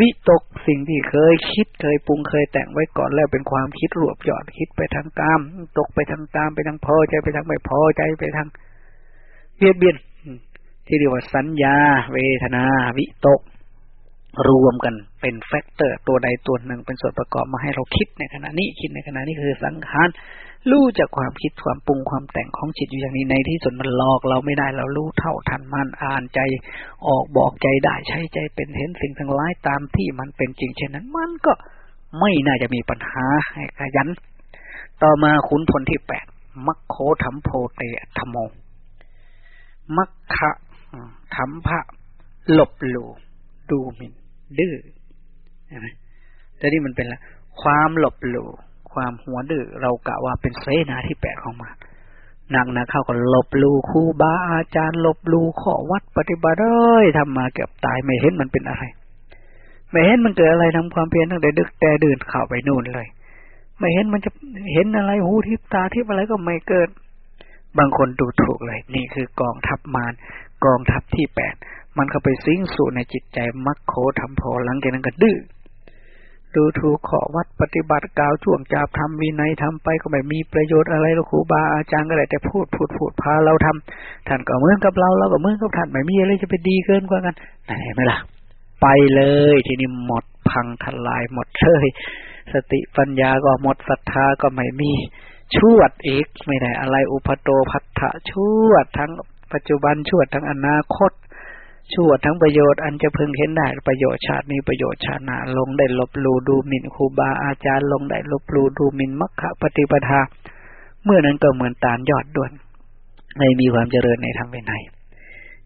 วิตกสิ่งที่เคยคิดเคยปรุงเคยแต่งไว้ก่อนแล้วเป็นความคิดรวบยอดคิดไปทางกาม ตกไปทางกามไปทางพอใจไปทางไม่พอใจไปทางเบียดเบียนที่เรียกว่าสัญญา เวทนา วิตก รวมกันเป็นแฟกเตอร์ ตัวใดตัวหนึ่งเป็นส่วนประกอบมาให้เราคิดในขณะนี้คิดในขณะนี้คือสังขาร รู้จากความคิดความปรุงความแต่งของจิตอยู่อย่างนี้ในที่สุดมันหลอกเราไม่ได้เรารู้เท่าทันมันอ่านใจออกบอกใจได้ใช้ใจเป็นเห็นสิ่งทั้งหลายตามที่มันเป็นจริงเช่นนั้น มันก็ไม่น่าจะมีปัญหาให้ขยัน ต่อมาขุนพลที่แปดมัคโคธรรมโพเตธรรมโม มัคคะธรรมพระหลบหลู่ดูหมินดื้อใช่ไหมแต่นี่มันเป็นละความหลบหลู่ ความหัวดื้อเรากะว่าเป็นเสนาที่แปดของมันหนักนะเข้าก็ลบลูครูบาอาจารย์ ลบลูขอวัดปฏิบัติเอ้ยทำมาเกือบตายไม่เห็นมันเป็นอะไร ไม่เห็นมันเกิดอะไรทำความเพียรตั้งแต่ดึกแต่ดื่นเข้าไปนู่นเลย ไม่เห็นมันจะเห็นอะไรหูทิพตาทิพอะไรก็ไม่เกิด บางคนดูถูกเลย นี่คือกองทัพมารกองทัพที่แปดมันเข้าไปซิงสู่ในจิตใจมักโคทำพอหลังจากนั้นก็ดื้อ ดูถูกขอวัดปฏิบัติกาวช่วงจาบทำวินัยทำไปก็ไม่มีประโยชน์อะไรหรอกครูบาอาจารย์ก็ได้แต่พูดพูดพูดพาเราทำท่านก็เหมือนกับเราเราก็เหมือนกับท่านไม่มีอะไรจะไปดีเกินกว่ากันไหนไหมล่ะ ไปเลย ทีนี้หมดพังทลายหมดเลยสติปัญญาก็หมดศรัทธาก็ไม่มีชวดอีกไม่ได้อะไรอุปโตพัทธะชวดทั้งปัจจุบันชวดทั้งอนาคต ชั่วทั้งประโยชน์อันจะพึงเห็นได้ประโยชน์ชาตินี้ประโยชน์ชาติหน้าลงได้ลบลูดูหมิ่นครูบาอาจารย์ลงได้ลบลูดูหมิ่นมัคคะปฏิปทา เมื่อนั้นก็เหมือนตาลยอดด่วนไม่มีความเจริญในทางเป็นไหน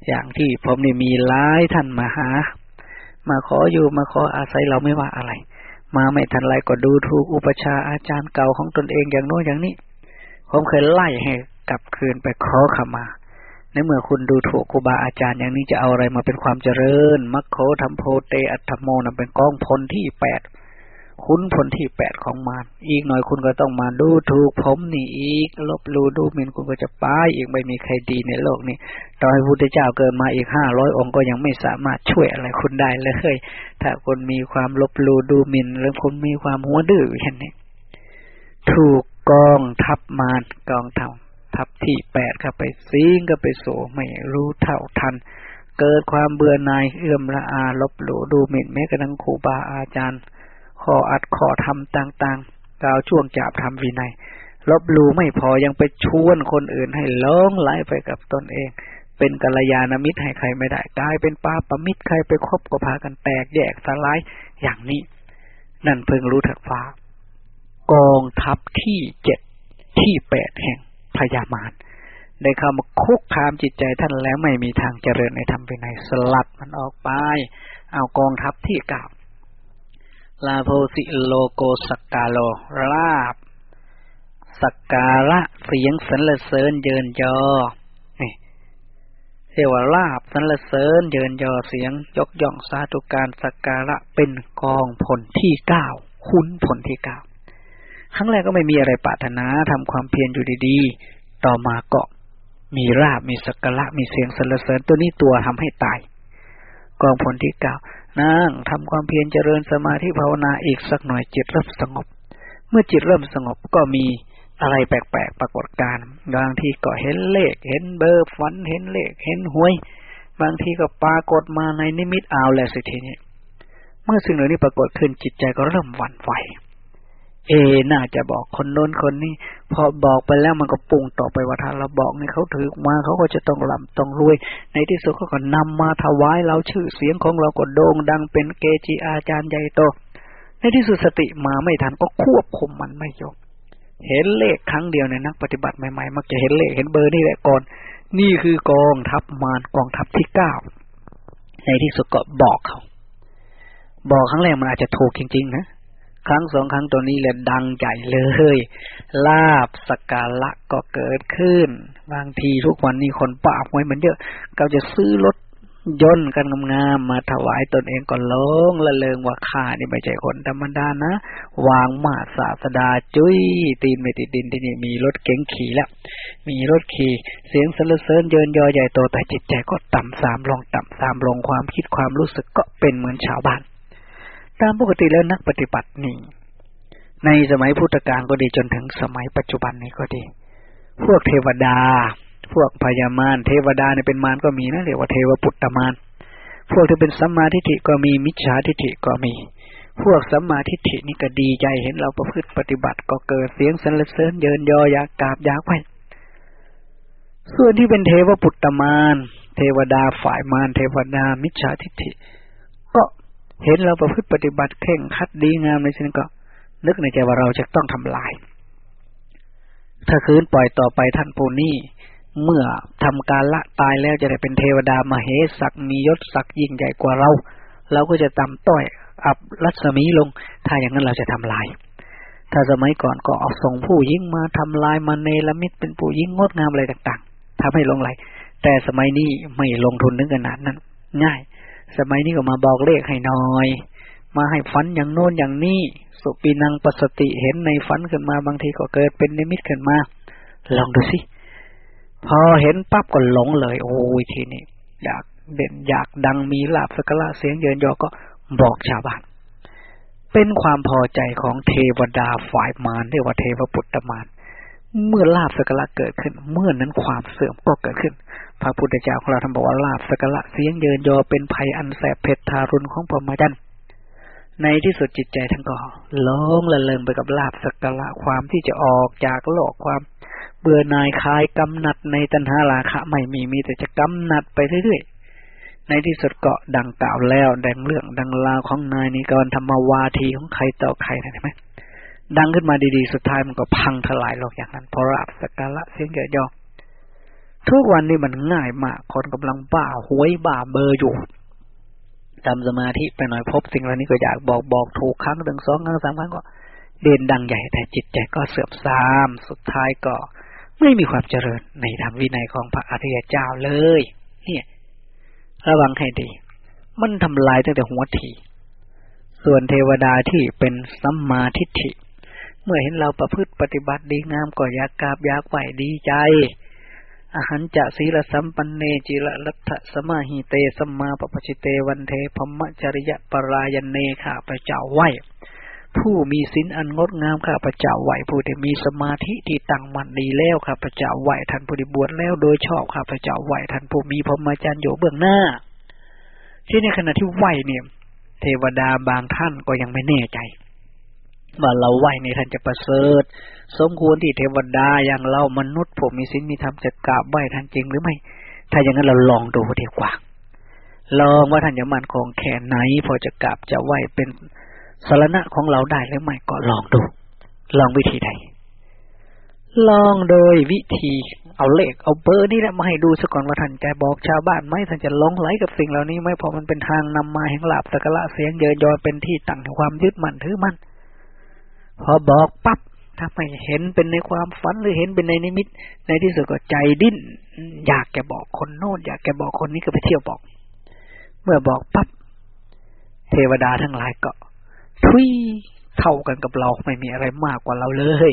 อย่างที่ผมนี่มีหลายท่านมาหา มาขออยู่มาขออาศัยเราไม่ว่าอะไร มาไม่ทันไรก็ดูถูกอุปชาอาจารย์เก่าของตนเองอย่างโน้นอย่างนี้ ผมเคยไล่ให้กลับคืนไปขอขมา ในเมื่อคุณดูถูกครูบาอาจารย์อย่างนี้จะเอาอะไรมาเป็นความเจริญ มัคโคธรรมโพเตอัตโมนะเป็นกองพลที่แปดคุณพลที่แปดของมารอีกหน่อยคุณก็ต้องมาดูถูกผมนี่อีก ลบลูดูหมินคุณก็จะป้ายอีกไม่มีใครดีในโลกนี้ต่อให้พุทธเจ้าเกิดมาอีกห้าร้อยองค์ก็ยังไม่สามารถช่วยอะไรคุณได้เลย ถ้าคุณมีความลบลูดูหมินหรือคุณมีความหัวดื้อเช่นนี้ถูกกองทับมารกองทัพ ทับที่แปดเข้าไปซิงก็ไปโสไม่รู้เท่าทัน เกิดความเบื่อหน่ายเอื้อมละอาลบหลู่ดูหมิ่นแม้กระทั่งครูบาอาจารย์ขออัดขอทำต่างๆกล่าวช่วงจาบทำวินัยลบหลู่ไม่พอยังไปชวนคนอื่นให้ล้องไหลไปกับตนเอง เป็นกัลยาณมิตรให้ใครไม่ได้กลายเป็นป้าประมิตรใครไปคบก็พากันแตกแยกสลายอย่างนี้ นั่นเพิ่งรู้ถักฟ้ากองทัพที่เจ็ดที่แปดแห่ง พยามารได้เข้ามาคุกคามจิตใจท่านแล้วไม่มีทางเจริญในธรรมไปไหนสลัดมันออกไป เอากองทัพที่เก่าลาโพสิโลโกสกกาโลราบสักการะเสียงสรรเสริญเยินยอเรียกว่าลาบสรรเสริญเยินยอเสียงยกย่องสาธุการสักการะเป็นกองผลที่เก้าคุ้นผลที่เก้า ครั้งแรกก็ไม่มีอะไรปรารถนาทำความเพียรอยู่ดีๆ ต่อมาก็มีราบมีสักการะมีเสียงสรรเสริญตัวนี้ตัวทำให้ตาย กองผลที่เก้านั่งทำความเพียรเจริญสมาธิภาวนาอีกสักหน่อยจิตเริ่มสงบ เมื่อจิตเริ่มสงบก็มีอะไรแปลกๆปรากฏการบางทีก็เห็นเลข เห็นเบอร์ฝันเห็นเลข เห็นหวย บางทีก็ปรากฏมาในนิมิตเอาแล้วสิทีนี้ เมื่อสิ่งเหล่านี้ปรากฏขึ้นจิตใจก็เริ่มหวั่นไหว เอน่าจะบอกคนโน้นคนนี้ พอบอกไปแล้วมันก็ปุ่งต่อไปว่าถ้าเราบอกนี่เขาถือมาเขาก็จะต้องหลำต้องรวย ในที่สุดเขาก็นำมาถวายเราชื่อเสียงของเราก็โด่งดังเป็นเกจิอาจารย์ใหญ่โต ในที่สุดสติมาไม่ทันก็ควบคุมมันไม่ยกเห็นเลขครั้งเดียวในนักปฏิบัติใหม่ๆมักจะเห็นเลขเห็นเบอร์นี่แหละก่อน นี่คือกองทัพมารกองทัพที่เก้าในที่สุดก็บอกเขา บอกครั้งแรกมันอาจจะถูกจริงๆนะ ครั้งสองครั้งตัวนี้เลยดังใหญ่เลย ลาบสกาละก็เกิดขึ้น บางทีทุกวันนี้คนป่าหวยมันเยอะเขาจะซื้อรถยนต์กันงามๆมาถวายตนเองก็ลงละเลงว่าข้านี่ไม่ใช่คนธรรมดานะ วางมาศาสดาจุ้ยตีนไม่ติดดินที่นี่มีรถเก๋งขี่แล้ว มีรถขี่เสียงสรรเสริญเยินยอใหญ่โตแต่จิตใจก็ต่ำสามลงต่ำสามลงความคิดความรู้สึกก็เป็นเหมือนชาวบ้าน ตามปกติแล้วนักปฏิบัตินี่ ในสมัยพุทธกาลก็ดีจนถึงสมัยปัจจุบันนี้ก็ดี พวกเทวดา พวกพญามารเทวดาเนี่ยเป็นมารก็มีนะเรียกว่าเทวปุตตมารพวกที่เป็นสัมมาทิฏฐิก็มีมิจฉาทิฏฐิก็มี พวกสัมมาทิฏฐินี่ก็ดีใจเห็นเราประพฤติปฏิบัติก็เกิดเสียงสรรเสริญเยินยออยากกราบอยากไหวส่วนที่เป็นเทวปุตตมารเทวดาฝ่ายมารเทวดามิจฉาทิฏฐิ ก็ เห็นเราประพฤติปฏิบัติเข่งคัดดีงามในสิ่งก็ นึกในใจว่าเราจะต้องทำลาย ถ้าคืนปล่อยต่อไปท่านปูนี่เมื่อทำการละตายแล้วจะได้เป็นเทวดามาเหสักมียศศักยิ่งใหญ่กว่าเรา เราก็จะตำต้อยอับรัศมีลง ถ้าอย่างนั้นเราจะทำลาย ถ้าสมัยก่อนก็เอาส่งผู้ยิ่งมาทำลายมาเนลมิตเป็นผู้ยิ่งงดงามอะไรต่าง ๆทำให้ลงไหลแต่สมัยนี้ไม่ลงทุนนึกขนาดนั้น ง่าย สมัยนี้ก็มาบอกเลขให้หน่อย มาให้ฝันอย่างโน้นอย่างนี้ สุปีนังปสติเห็นในฝันขึ้นมาบางทีก็เกิดเป็นนิมิตขึ้นมา ลองดูสิ พอเห็นปั๊บก็หลงเลย โอ้ยทีนี้อยากเด่นอยากดังมีลาบสกละเสียงเยินยอก็บอกชาวบ้าน เป็นความพอใจของเทวดาฝ่ายมารเรียกว่าเทวปุตตมารเมื่อลาบสกละเกิดขึ้น เมื่อนั้นความเสื่อมก็เกิดขึ้น พระพุทธเจ้าของเราท่านบอกว่าลาบสกละเสียงเยินยอเป็นภัยอันแสบเผ็ดทารุณของพรหมจรรย์ในที่สุดจิตใจทั้งก็ล้องละเลงไปกับลาบสกละความที่จะออกจากโลกความเบื่อหน่ายคลายกำหนัดในตัณหาราคะไม่มีมีแต่จะกำหนัดไปเรื่อยๆ ในที่สุดเก็ดังกล่าวแล้ว ดังเรื่องดังราวของนายนิกรธรรมวาทีของใครต่อใครเห็นไหมดังขึ้นมาดีๆ สุดท้ายมันก็พังทลายโลกอย่างนั้นเพราะลาบสกละเสียงเยินยอ ทุกวันนี้มันง่ายมาก คนกำลังบ้าหวยบ้าเบอร์อยู่ทำสมาธิไปหน่อยพบสิ่งเหล่านี้ก็อยากบอกบอกถูกครั้งหนึ่งสองครั้งสามครั้งก็เด่นดังใหญ่แต่จิตใจก็เสื่อมทรามสุดท้ายก็ไม่มีความเจริญในธรรมวินัยของพระอริยเจ้าเลย เนี่ย ระวังให้ดี มันทำลายตั้งแต่หัวทีส่วนเทวดาที่เป็นสัมมาทิฏฐิ เมื่อเห็นเราประพฤติปฏิบัติดีงามก็อยากกราบอยากไหวดีใจ อาหารจะศีลสัมปันเนจิละลัทธสมาหิเตสัมมาปปชิเตวันเทพมจริยปรายเนข้าพระเจ้าไหวผู้มีศีลอันงดงามข้าพระเจ้าไหวผู้ที่มีสมาธิที่ตั้งมั่นดีแล้วข้าพระเจ้าไหวท่านผู้ที่บวชแล้วโดยชอบข้าพระเจ้าไหวท่านผู้มีพรหมจรรย์อยู่เบื้องหน้า ที่ในขณะที่ไหวเนี่ย เทวดาบางท่านก็ยังไม่แน่ใจ ว่าเราไหวในท่านจะประเสริฐ สมควรที่เทวดาอย่างเรามนุษย์ผมมีศีลมีธรรมจะกราบไหวท่านจริงหรือไม่ ถ้าอย่างนั้นเราลองดูดีกว่า ลองว่าท่านจะมั่นคงแค่ไหน พอจะกราบจะไหวเป็นสารณะของเราได้หรือไม่ก็ลองดู ลองวิธีใด ลองโดยวิธีเอาเลขเอาเบอร์นี่แหละมาให้ดูซะก่อนว่าท่านจะบอกชาวบ้านไหมท่านจะลงไหลกับสิ่งเหล่านี้ไหมพอมันเป็นทางนำมาแห่งหลับตะกละเสียงเยอะยอเป็นที่ตั้งแห่งความยึดมั่นถือมั่น พอบอกปับ๊บถ้าไม่เห็นเป็นในความฝันหรือเห็นเป็นในนิมิต ในที่สุดก็ใจดิ้น อยากจะบอกคนโน้นอยากจะบอกคนนี้ก็ไปเที่ยวบอก เมื่อบอกปั๊บเทวดาทั้งหลายก็ทุยเท่ากันกับเราไม่มีอะไรมากกว่าเราเลย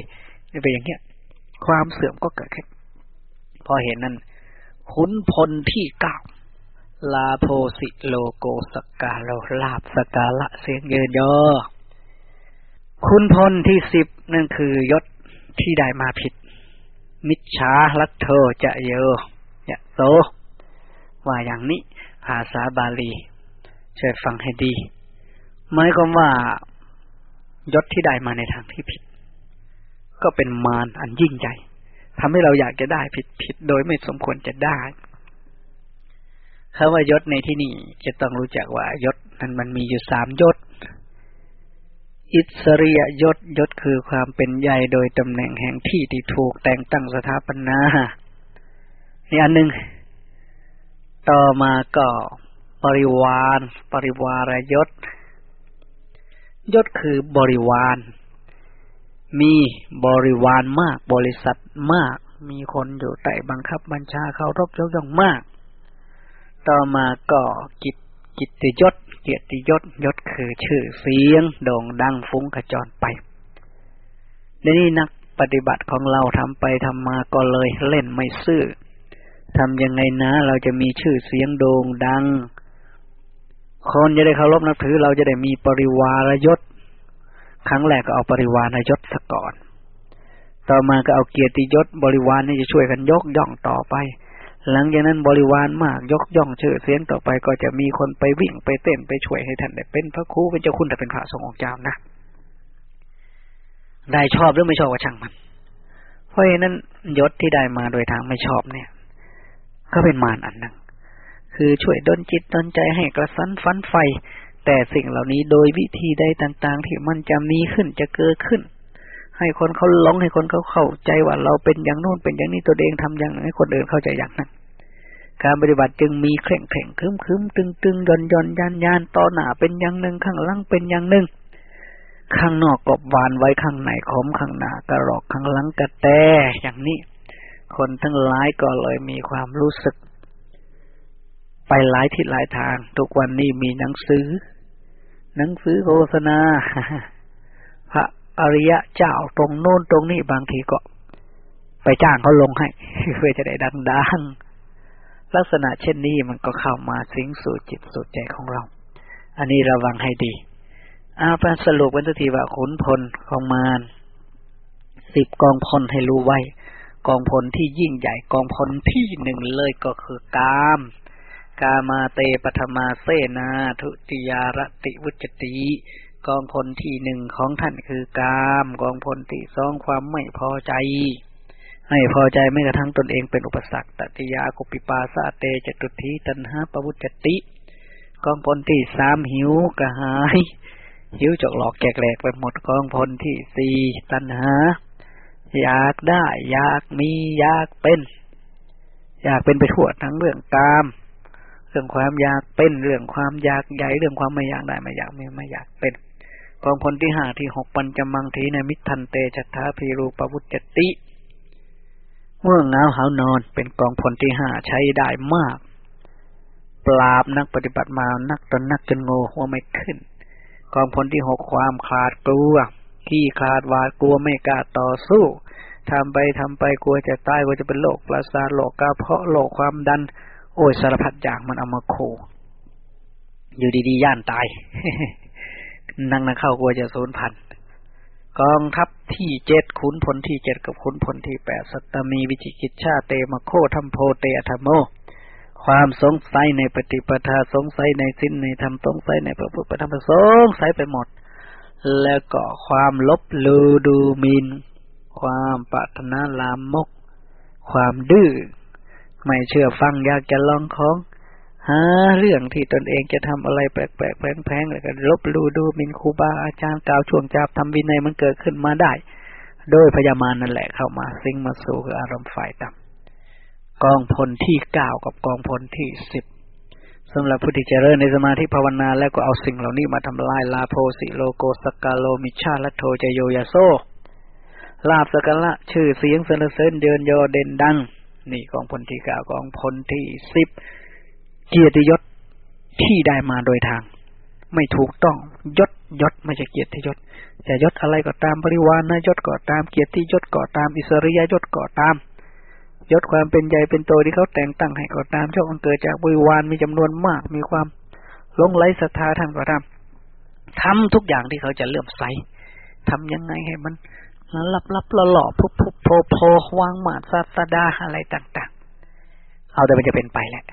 นี่เป็นอย่างเงี้ย ความเสื่อมก็เกิดขึ้นพอเห็นนั้นขุนพลที่เก้าลาโพสิโลโกสกาโลลาบสกาละเสียงเยินยอ คุณพลที่สิบนั่นคือยศที่ได้มาผิด มิจฉาลัทโธอจะเยอยะโสว่าอย่างนี้ ภาษาบาลีช่วยฟังให้ดีหมายความว่ายศที่ได้มาในทางที่ผิด ก็เป็นมารอันยิ่งใหญ่ทำให้เราอยากจะได้ผิดผิดโดยไม่สมควรจะได้คำว่ายศในที่นี้จะต้องรู้จักว่ายศนั้นมันมีอยู่สามยศ อิสริยยศยศคือความเป็นใหญ่โดยตำแหน่งแห่งที่ที่ถูกแต่งตั้งสถาปนาอีกอันหนึ่ง ต่อมาก็ปริวารปริวารยศ ยศคือบริวาร มีบริวารมาก บริษัทมาก มีคนอยู่ใต้บังคับบัญชาเคารพยกย่องมาก ต่อมาก็กิจกิตติยศ กียรติยศยศคือชื่อเสียง โด่งดังฟุ้งกระจรไปในนี้นักปฏิบัติของเราทำไปทำมาก็เลยเล่นไม่ซื่อทำยังไงนะ เราจะมีชื่อเสียงโด่งดัง คนจะได้เคารพนับถือ เราจะได้มีปริวารยศ ครั้งแรกก็เอาปริวารยศซะก่อน ต่อมาก็เอาเกียรติยศบริวารนี่จะช่วยกันยกย่องต่อไป หลังจากนั้นบริวารมากยกย่องเชื่อเสียงต่อไปก็จะมีคนไปวิ่งไปเต้นไปช่วยให้ท่านได้เป็นพระครูเป็นเจ้าคุณแต่เป็นพระสงฆ์องค์เจ้านะได้ชอบหรือไม่ชอบก็ช่างมัน เพราะฉะนั้นยศที่ได้มาโดยทางไม่ชอบเนี่ย ก็เป็นมารอันหนึ่งคือช่วยดนจิตดนใจให้กระสันฟันไฟ แต่สิ่งเหล่านี้โดยวิธีใดต่างๆ ที่มันจะมีขึ้นจะเกิดขึ้น ให้คนเขาหลงให้คนเขาเข้าใจว่าเราเป็นอย่างโน้นเป็นอย่างนี้ตัวเองทำอย่างให้คนอื่นเข้าใจอย่างนั้นการปฏิบัติจึงมีเคร่งเคร่งคึมคึมตึงตึงย่อนย่อนยานยานต่อหน้าเป็นอย่างหนึ่งข้างหลังเป็นอย่างหนึ่ง ข้างนอกกบวานไว้ข้างในขมข้างหน้ากระรอกข้างหลังกระแตอย่างนี้ คนทั้งหลายก็เลยมีความรู้สึก ไปหลายทิศหลายทาง ทุกวันนี้มีหนังสือ หนังสือโฆษณาพระ อริยะเจ้าตรงโน้นตรงนี้บางทีก็ ไปจ้างเขาลงให้เพื่อจะได้ดังๆ ลักษณะเช่นนี้มันก็เข้ามาสิงสู่จิตสู่ใจของเรา อันนี้ระวังให้ดีอาปสรุปวันทีว่าขุนพลของมารสิบกองพลให้รู้ไว้ กองพลที่ยิ่งใหญ่กองพลที่หนึ่งเลยก็คือกาม กามาเตปธมาเสนา ทุติยารติวุจติ กองพลที่หนึ่งของท่านคือกาม กองพลที่สองความไม่พอใจ ไม่พอใจไม่กระทั่งตนเองเป็นอุปสรรคตติยากุปิปาสะเตจตุทีตันหาปวุจติ กองพลที่สามหิวกระหาย หิวจกหลอกแกกแหลกไปหมดกองพลที่สี่ตันหา อยากได้อยากมีอยากเป็น อยากเป็นไปทั่วทั้งเรื่องกามเรื่องความอยากเป็นเรื่องความอยากใหญ่เรื่องความไม่อยากได้ไม่อยากมีไม่อยากเป็น กองพลที่ห้าที่หกปัญจมังทีในมิทันเตจัตถาพีรูปวุจติเมื่อเงาหานอนเป็นกองพลที่ห้าใช้ได้มาก ปราบนักปฏิบัติมานักตนนักจนโง่หัวไม่ขึ้น กองพลที่หกความขาดกลัว ขี้ขาดวาดกลัวไม่กล้าต่อสู้ทำไปทำไปกลัวจะตายกลัวจะเป็นโรคประสาทโรคกระเพาะโรคความดัน โอ้ยสารพัดอย่างมันเอามาโคอยู่ดีๆย่านตาย นั่งนั่งเข้ากลัวจะสูญพันธุ์กองทัพที่เจ็ดขุนพลที่เจ็ดกับขุนพลที่แปดสัตมีวิจิกิจชาเตมโคทัมโพเตอธรรมโม ความสงสัยในปฏิปทาสงสัยในสิ้นในธรรมสงสัยในพระพุทธธรรมสงสัยไปหมด แล้วก็ความลบลูดูมิน ความปรารถนาลามก ความดื้อ ไม่เชื่อฟังอยากจะลองของ หาเรื่องที่ตนเองจะทำอะไรแปลกๆแพงๆแล้วก็ลบลูดูมินครูบาอาจารย์กล่าวช่วงจับทำวินัยมันเกิดขึ้นมาได้ โดยพยามานนั่นแหละเข้ามาสิงมาสู่คืออารมณ์ฝ่ายต่ำกองพลที่เก้ากับกองพลที่สิบสำหรับผู้ที่เจริญในสมาธิภาวนาแล้วก็เอาสิ่งเหล่านี้มาทำลายลาโพสิโลโกสกาโลมิชาและโทจโยยาโซลาบสกละชื่อเสียงสรรเสริญเดินยอเด่นดัง นี่กองพลที่เก้ากองพลที่สิบ เกียรติยศที่ได้มาโดยทาง ไม่ถูกต้องยศยศไม่ใช่เกียรติยศจะยศอะไรก็ตามบริวารนะยศก็ตามเกียรติยศก็ตาม อิสริยยศก็ตาม ยศความเป็นใหญ่เป็นโตที่เขาแต่งตั้งให้ก็ตามโชคมันเกิดจากบริวารมีจำนวนมาก มีความลงไหลศรัทธาท่านก็ตามทำทุกอย่างที่เขาจะเลื่อมใสทำยังไงให้มันลับลับละหล่อพุบพุบโพโพวางหมาดซาสดาอะไรต่าง ๆ เอาแต่มันจะเป็นไปแหละ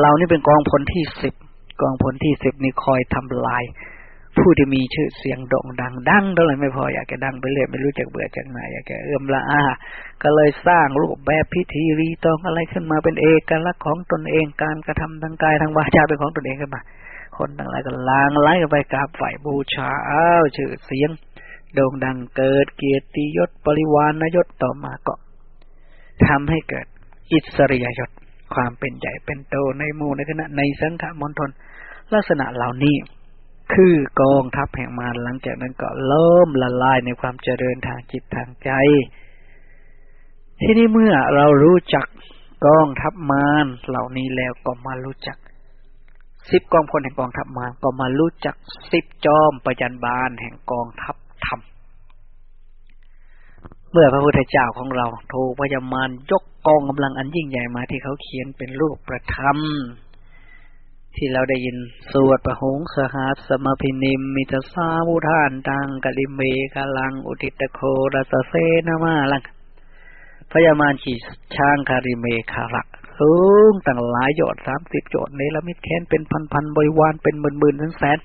เรานี่เป็นกองพลที่สิบกองพลที่สิบนี่คอยทำลาย ผู้ที่มีชื่อเสียงโด่งดัง ดังเท่าไรไม่พออยากจะดังไปเรื่อยไม่รู้จักเบื่อจากไหนอยากจะเอื้อมละอาก็เลยสร้างรูปแบบพิธีรีตองอะไรขึ้นมาเป็นเอกลักษณ์ของตนเองการกระทำทางกายทางวาจาเป็นของตนเองขึ้นมาคนทั้งหลายก็ลางไล่กันไปกราบไหวบูชาอ้าวชื่อเสียง โด่งดังเกิดเกียรติยศบริวานยศต่อมาก็ทำให้เกิดอิสริยยศ ความเป็นใหญ่เป็นโตในหมู่ในคณะในสังฆมณฑลลักษณะเหล่านี้ คือกองทัพแห่งมารหลังจากนั้นก็เริ่มละลายในความเจริญทางจิตทางใจ ที่นี้เมื่อเรารู้จักกองทัพมารเหล่านี้แล้วก็มารู้จักสิบกองพลแห่งกองทัพมารก็มารู้จักสิบจอมประจันบาลแห่งกองทัพธรรม มื่อพระพุทธเจ้าของเราโทพยามานยกกองกำลังอันยิ่งใหญ่มาที่เขาเขียนเป็นรูปประธรรม ที่เราได้ยินสวดประหงสหัสสมพินิม มิตสาวุทานตังกลิเมกาลัง อุติตโครัสเซนามาลังพยามานขี่ช้างคาริเมคาระสูงตั้งหลายโยดสามสิบโยดเนละมิตแค้นเป็นพันพันบริวารเป็นหมื่นหมื่นแสนแสน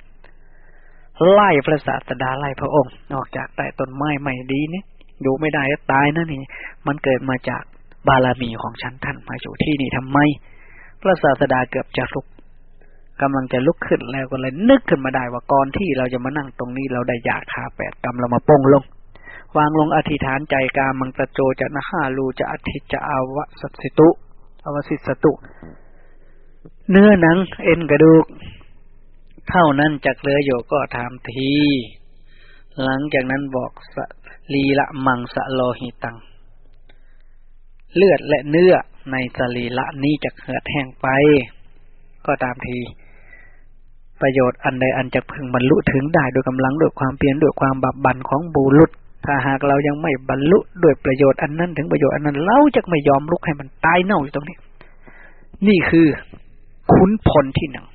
ไล่พระศาสดาไล่พระองค์ ออกจากใต้ต้นไม้ไม่ดีนี่ อยู่ไม่ได้ก็ตายนะนี่ มันเกิดมาจากบารมีของฉันท่านมาอยู่ที่นี่ทำไม พระศาสดาเกือบจะลุกกำลังจะลุกขึ้นแล้วก็เลยนึกขึ้นมาได้ว่าก่อนที่เราจะมานั่งตรงนี้เราได้อยากขาแปดกรรมเรามาป้งลง วางลงอธิษฐานใจกามังตะโจจะนะห้าลูจะอธิจะอาวสัสิตุอวสิสตุ เนื้อหนัง เอ็นกระดูก เท่านั้นจากเลืออยู่ก็ทำที หลังจากนั้นบอกส ลีละมังสะโลหิตัง เลือดและเนื้อในสลีละนี้จะเหือดแห้งไป ก็ตามที ประโยชน์อันใดอันจะพึงบรรลุถึงได้โดยกำลังด้วยความเพียรด้วยความบับบันของบุรุษ ถ้าหากเรายังไม่บรรลุด้วยประโยชน์อันนั้นถึงประโยชน์อันนั้นเราจะไม่ยอมลุกให้มันตายเน่าอยู่ตรงนี้ นี่คือขุนพลที่หนึ่ง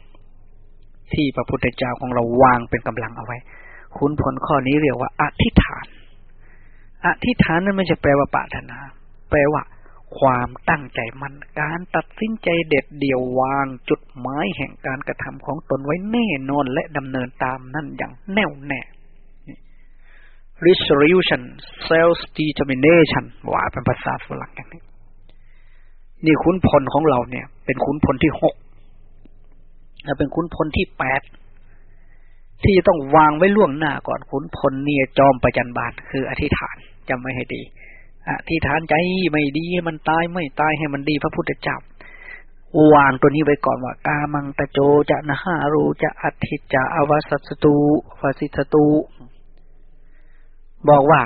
ที่พระพุทธเจ้าของเราวางเป็นกำลังเอาไว้ขุนพลข้อนี้เรียกว่าอธิษฐาน อธิษฐานนั้นไม่ใช่แปลว่าปรารถนา แปลว่า ความตั้งใจมันการตัดสินใจเด็ดเดี่ยววางจุดหมายแห่งการกระทำของตนไว้แน่นอนและดำเนินตามนั่นอย่างแน่วแน่ resolution self determination ว่าเป็นภาษาฝรั่งอย่างนี้นี่ขุนพลของเราเนี่ย เป็นขุนพลที่หกและเป็นขุนพลที่แปดที่จะต้องวางไว้ล่วงหน้าก่อนขุนพลเนี่ยจอมประจันบานคืออธิษฐาน จำไว้ให้ดีอธิษฐานใจไม่ดีให้มันตายไม่ตายให้มันดีพระพุทธเจ้าวางตัวนี้ไว้ก่อนว่ากามังตะโจจะนะฮารูจะอธิจะอวสัสตูฟาสิสตู บอกว่า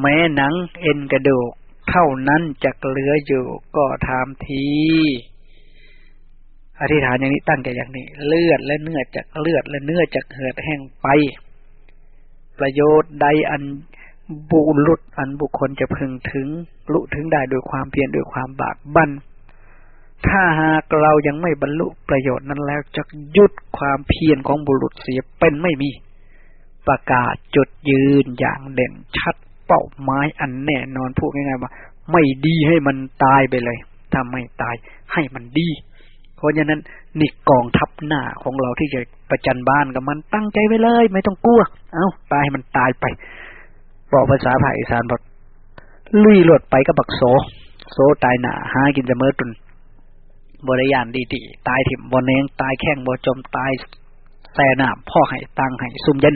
แม้หนังเอ็นกระดูกเท่านั้นจะเหลืออยู่ก็ทำทีอธิษฐานอย่างนี้ตั้งใจอย่างนี้ เลือดและเนื้อจากเลือดและเนื้อจากเหือดแห้งไป ประโยชน์ใดอัน บุรุษอันบุคคลจะพึงถึงลุถึงได้โดยความเพียรโดยความบากบัน่นถ้าหากเรายังไม่บรรลุประโยชน์นั้นแล้วจะยุดความเพียรของบุรุษเสียเป็นไม่มี ประกาศจุดยืนอย่างเด่นชัดเป้าหมายอันแน่นอนพูดง่ายๆว่า ไม่ดีให้มันตายไปเลยถ้าไม่ตายให้มันดี เพราะฉะนั้นนี่กองทัพหน้าของเราที่จะประจันบ้านกับมันตั้งใจไว้เลย ไม่ต้องกลัว เอา้าตายมันตายไป บอกภาษาภาคอีสานบอกลุยหลดไปกับบักโซ โซตายหนาหากินจะเมื่อตุนบริยานดีดีตายถิ่มบนเนงตายแข้งบจมตายแสนาพ่อให้ตังให้ซุ่มเย็น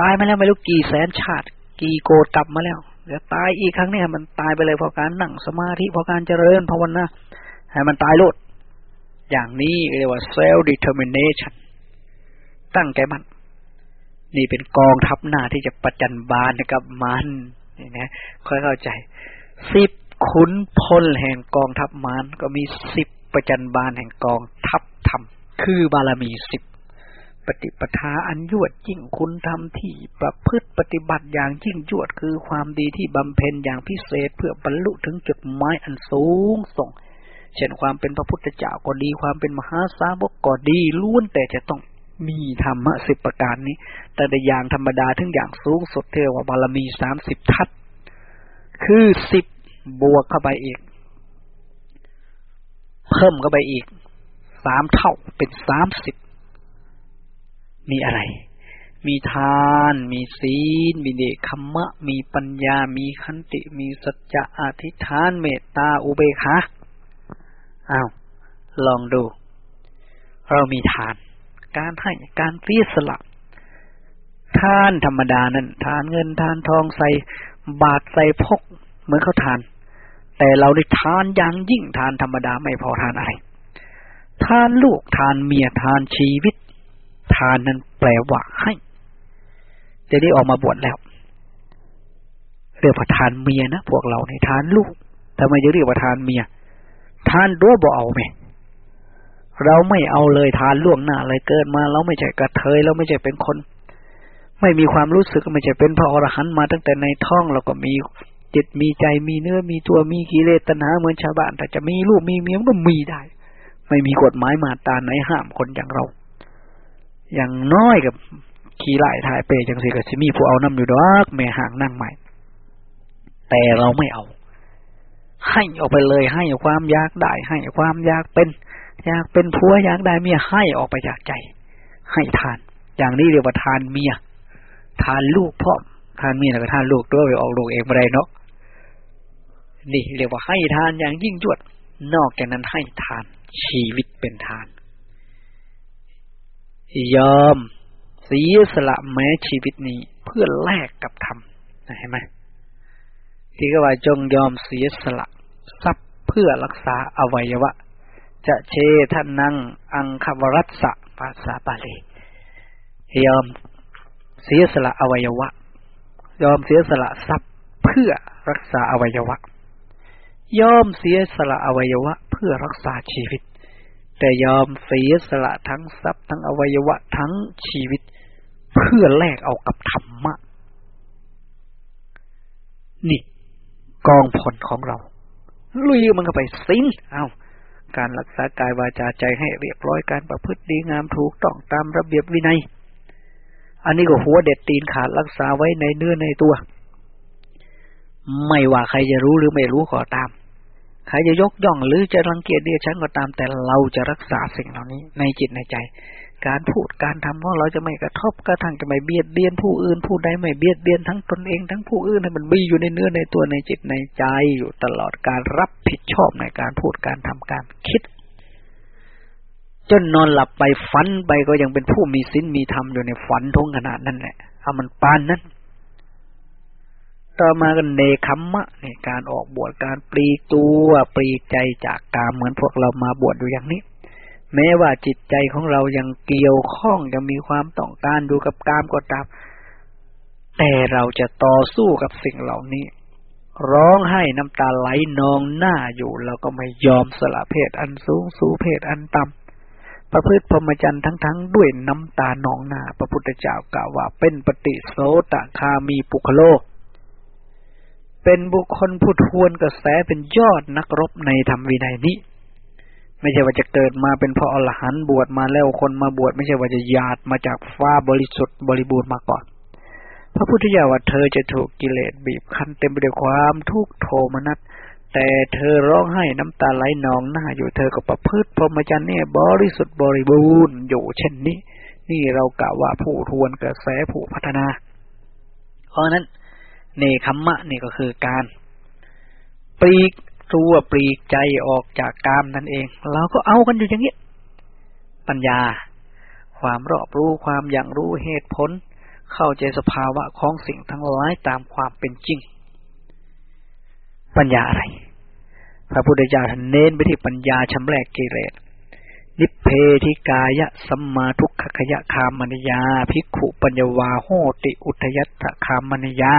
ตายมาแล้วไม่รู้กี่แสนชาติ กี่โกดับมาแล้วเดี๋ยวตายอีกครั้งเนี่ยมันตายไปเลยเพราะการนั่งสมาธิเพราะการเจริญภาวนาให้มันตายโลดอย่างนี้เรียกว่า self determination ตั้งใจมัน นี่เป็นกองทัพหน้าที่จะประจันบานกับมันนี่นะค่อยเข้าใจสิบขุนพลแห่งกองทัพมารก็มีสิบประจันบานแห่งกองทัพธรรม คือบารมีสิบปฏิปทาอันยวดยิ่งคุณธรรมที่ประพฤติปฏิบัติอย่างยิ่งยวดคือความดีที่บำเพ็ญอย่างพิเศษเพื่อบรรลุถึงจุดหมายอันสูงส่ง เช่นความเป็นพระพุทธเจ้าก็ดีความเป็นมหาสาวกก็ดีล้วนแต่จะต้อง มีธรรมะสิบประการนี้ แต่ในอย่างธรรมดาถึงอย่างสูงสุดเทวบารมีสามสิบทัศคือสิบบวกเข้าไปอีก เพิ่มเข้าไปอีกสามเท่าเป็นสามสิบมีอะไร มีทาน มีศีล มีเดชคัมมะ มีปัญญา มีขันติ มีสัจจะอธิษฐานเมตตาอุเบกขาอ้าวลองดู เรามีทาน การให้การเสียสละทานธรรมดานั่นทานเงินทานทองใส่บาทใส่พก เหมือนเขาทาน แต่เราได้ทานอย่างยิ่งทานธรรมดาไม่พอทานอะไร ทานลูกทานเมียทานชีวิต ทานนั้นแปลว่าให้จะได้ออกมาบวชแล้ว เรียกว่าทานเมียนะพวกเราในทานลูกทำไมจะเรียกว่าทานเมีย ทานด้วบ่เอาไหม เราไม่เอาเลยทานล่วงหน้าเลยเกิดมา เราไม่ใช่กระเทยเราไม่ใช่เป็นคน ไม่มีความรู้สึกไม่ใช่เป็นพระอรหันต์มาตั้งแต่ในท้องเราก็มีจิตมีใจมีเนื้อมีตัวมีกิเลสตัณหาเหมือนชาวบ้านแต่จะมีลูกมีเมียมันก็มีได้ ไม่มีกฎหมายมาตาไหนห้ามคนอย่างเรา อย่างน้อยกับขี่ไล่ถ่ายเปย์จังสิกับซิมีผู้เอาน้ำอยู่ดอกแม่ห่างนั่งใหม่ แต่เราไม่เอา ให้ออกไปเลยให้ความอยากได้ให้ความอยากเป็น อยากเป็นผัวอยากได้เมียให้ออกไปจากใจ ให้ทาน อย่างนี้เรียกว่าทานเมีย ทานลูกพ่อทานเมียแล้วก็ทานลูกด้วยไปออกลูกเองไม่ได้เนาะนี่เรียกว่าให้ทานอย่างยิ่งยวด นอกจากนั้นให้ทาน ชีวิตเป็นทาน ยอมเสียสละแม้ชีวิตนี้เพื่อแลกกับธรรมเห็นไหมที่ก็ว่าจงยอมเสียสละทรัพย์เพื่อรักษาอวัยวะ จะเชท่านนั่งอังคาวรัสสะภาษาบาลียอมเสียสละอวัยวะ ยอมเสียสละทรัพย์เพื่อรักษาอวัยวะ ยอมเสียสละอวัยวะ เพื่อรักษาชีวิต แต่ยอมเสียสละทั้งทรัพย์ทั้งอวัยวะทั้งชีวิต เพื่อแลกเอากับธรรมะ นี่ กองผลของเรา ลุยมันก็ไปสิ้นเอา การรักษากายวาจาใจให้เรียบร้อยการประพฤติดีงามถูกต้องตามระเบียบวินัย อันนี้ก็หัวเด็ดตีนขาดรักษาไว้ในเนื้อในตัว ไม่ว่าใครจะรู้หรือไม่รู้ขอตาม ใครจะยกย่องหรือจะรังเกียจเดียฉันก็ตาม แต่เราจะรักษาสิ่งเหล่านี้ในจิตในใจ การพูดการทำของเราจะไม่กระทบกระทั่งจะไม่เบียดเบียนผู้อื่นผู้ใดไม่เบียดเบียนทั้งตนเองทั้งผู้อื่นให้มันบีอยู่ในเนื้อในตัวในจิตในใจอยู่ตลอดการรับผิดชอบในการพูดการทำการคิด จนนอนหลับไปฝันไปก็ยังเป็นผู้มีศีลมีธรรมอยู่ในฝันทงขนาดนั้นแหละเอามันปานนั้นต่อมากันเนคัมมะในการออกบวชการปลีตัวปลีใจจากกามเหมือนพวกเรามาบวชอยู่อย่างนี้ แม้ว่าจิตใจของเรายังเกี่ยวข้องยังมีความต้องการดูกับกามก็ตามแต่เราจะต่อสู้กับสิ่งเหล่านี้ ร้องไห้น้ำตาไหลนองหน้าอยู่เราก็ไม่ยอมสละเพศอันสูงสู่เพศอันต่ำประพฤติพรหมจรรย์ทั้งๆ ด้วยน้ำตาหนองหน้า พระพุทธเจ้ากล่าวว่าเป็นปฏิโสตคามีปุคโลก เป็นบุคคลผู้ทวนกระแสเป็นยอดนักรบในธรรมวินัยนี้ ไม่ใช่ว่าจะเกิดมาเป็นพระอรหันต์บวชมาแล้วคนมาบวชไม่ใช่ว่าจะหยาดมาจากฟ้าบริสุทธิ์บริบูรณ์มาก่อน พระพุทธเจ้าว่าเธอจะถูกกิเลสบีบคั้นเต็มไปด้วยความทุกข์โทมนัสแต่เธอร้องไห้น้ำตาไหลนองหน้าอยู่เธอก็ประพฤติพรหมจรรย์เนี่ยบริสุทธิ์บริบูรณ์อยู่เช่นนี้ นี่เรากล่าวว่าผู้ทวนกระแสผู้พัฒนา เพราะนั้นเนคัมมะนี่ก็คือการ ปลีก ตัวปลีกใจออกจากกามนั่นเอง เราก็เอากันอยู่อย่างนี้ปัญญา ความรอบรู้ความอย่างรู้เหตุผล เข้าใจสภาวะของสิ่งทั้งหลายตามความเป็นจริง ปัญญาอะไร พระพุทธเจ้าท่านเน้นไปที่ปัญญาชำแรกกิเลสนิเพธิกายะสัมมาทุกขขยะคามนิยา ภิกขุปัญญวาโหติอุทยัตถคามนิยา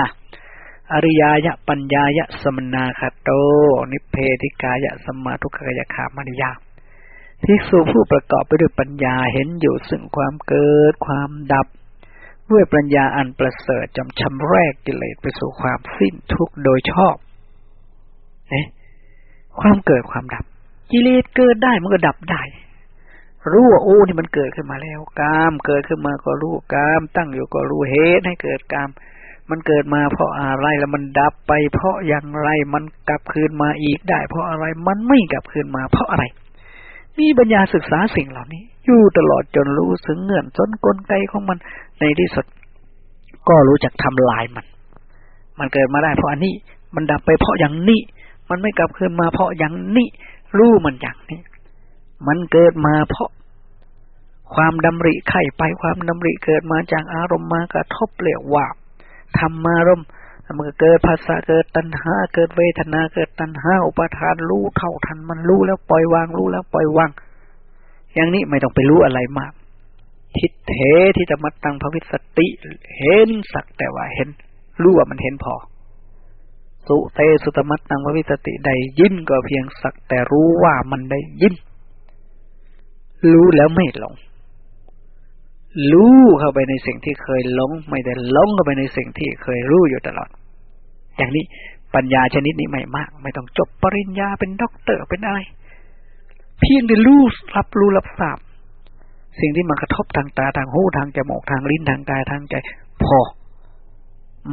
อริยายะปัญญายะสมนาคโต นิเพธิกายะสมาทุกขขยะคามนิยาภิกษุผู้ประกอบไปด้วยปัญญาเห็นอยู่ซึ่งความเกิดความดับ ด้วยปัญญาอันประเสริฐจำชำแรกกิเลสไปสู่ความสิ้นทุกข์โดยชอบเนี่ยความเกิดความดับ กิเลสเกิดได้มันก็ดับได้รู้ว่าโอ้นี่มันเกิดขึ้นมาแล้วกามเกิดขึ้นมาก็รู้กาม ตั้งอยู่ก็รู้เหตุให้เกิดกาม มันเกิดมาเพราะอะไรแล้วมันดับไป เพราะอย่างไรมันกลับคืนมาอีกได้ เพราะอะไรมันไม่กลับคืนมา เพราะอะไร มีปัญญาศึกษาสิ่งเหล่านี้ อยู่ตลอดจนรู้ถึงเงื่อนจนกลไกของมันในที่สุด ก็รู้จักทำลายมัน มันเกิดมาได้เพราะอันนี้ มันดับไปเพราะอย่างนี้ มันไม่กลับคืนมาเพราะอย่างนี้รู้มันอย่างนี้ มันเกิดมาเพราะความดำริไข่ไปความดำริเกิดมาจากอารมณ์มากระทบเรียกว่า ธรรมารมณ์มันเกิดภาษาเกิดตัณหา เกิดเวทนาเกิดตัณหาอุปทานรู้เท่าทันมันรู้แล้วปล่อยวางรู้แล้วปล่อยวาง อย่างนี้ไม่ต้องไปรู้อะไรมาก ทิฏเทที่จะมัดตังพระวิสติ เห็นสักแต่ว่าเห็น รู้ว่ามันเห็นพอ สุเตสุตมัตตัง ภวิสสติ ได้ยินก็เพียงสักแต่รู้ว่ามันได้ยิน รู้แล้วไม่หลง รู้เข้าไปในสิ่งที่เคยหลง ไม่ได้หลงเข้าไปในสิ่งที่เคยรู้อยู่ตลอด อย่างนี้ปัญญาชนิดนี้ไม่มาก ไม่ต้องจบปริญญาเป็นด็อกเตอร์เป็นอะไร เพียงได้รู้รับรู้รับทราบสิ่งที่มากระทบทางตาทางหูทางจมูกทางลิ้นทางกายทางใจ พอ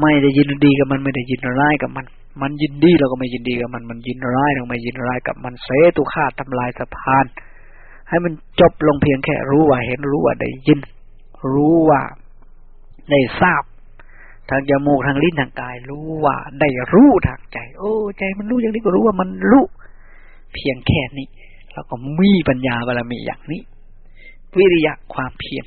ไม่ได้ยินดีกับมันไม่ได้ยินร้ายกับมัน มันยินดีเราก็ไม่ยินดีกับมัน มันยินร้ายเราไม่ยินร้ายกับมันเสตุฆ่าทำลายสะพาน ให้มันจบลงเพียงแค่รู้ว่าเห็นรู้ว่าได้ยิน รู้ว่าได้ทราบทางจมูกทางลิ้นทางกาย รู้ว่าได้รู้ทางใจ โอ้ใจมันรู้อย่างนี้ก็รู้ว่ามันรู้เพียงแค่นี้ แล้วก็มีปัญญาบารมีอย่างนี้ วิริยะความเพียร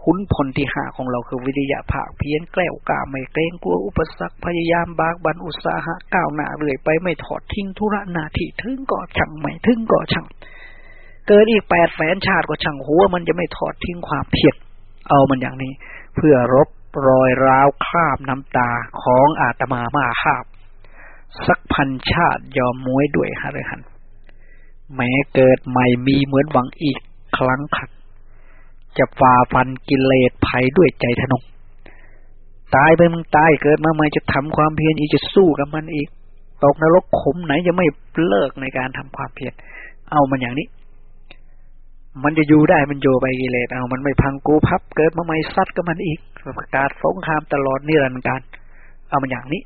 ขุนพลที่ห้าของเราคือวิริยะภาคเพียรแกล้วกล้าไม่เกรงกลัวอุปสรรคพยายามบากบันอุตสาหะก้าวหน้าเรื่อยไปไม่ถอดทิ้งธุระนาทีถึงก่อช่างไม่ถึงก่อช่าง เกิดอีกแปดแสนชาติก็ช่างหัว มันจะไม่ถอดทิ้งความเพียรเอามันอย่างนี้ เพื่อรบรอยร้าวคราบน้ำตาของอาตมามาคาบ สักพันชาติยอมมวยด้วยฮะเลยหัน แม้เกิดใหม่มีเหมือนหวังอีกครั้งขัด จะฝ่าฟันกิเลสภัยด้วยใจทนง ตายไปมึงตายเกิดมาใหม่จะทำความเพียรอีกจะสู้กับมันอีก ตกนรกขมไหนจะไม่เลิกในการทำความเพียรเอามันอย่างนี้ มันจะอยู่ได้มันโยไปกิเลสเอามันไม่พังกูพับ เกิดมาใหม่ซัดกับมันอีกประกาศสงครามตลอดนิรันดร์การ เอามันอย่างนี้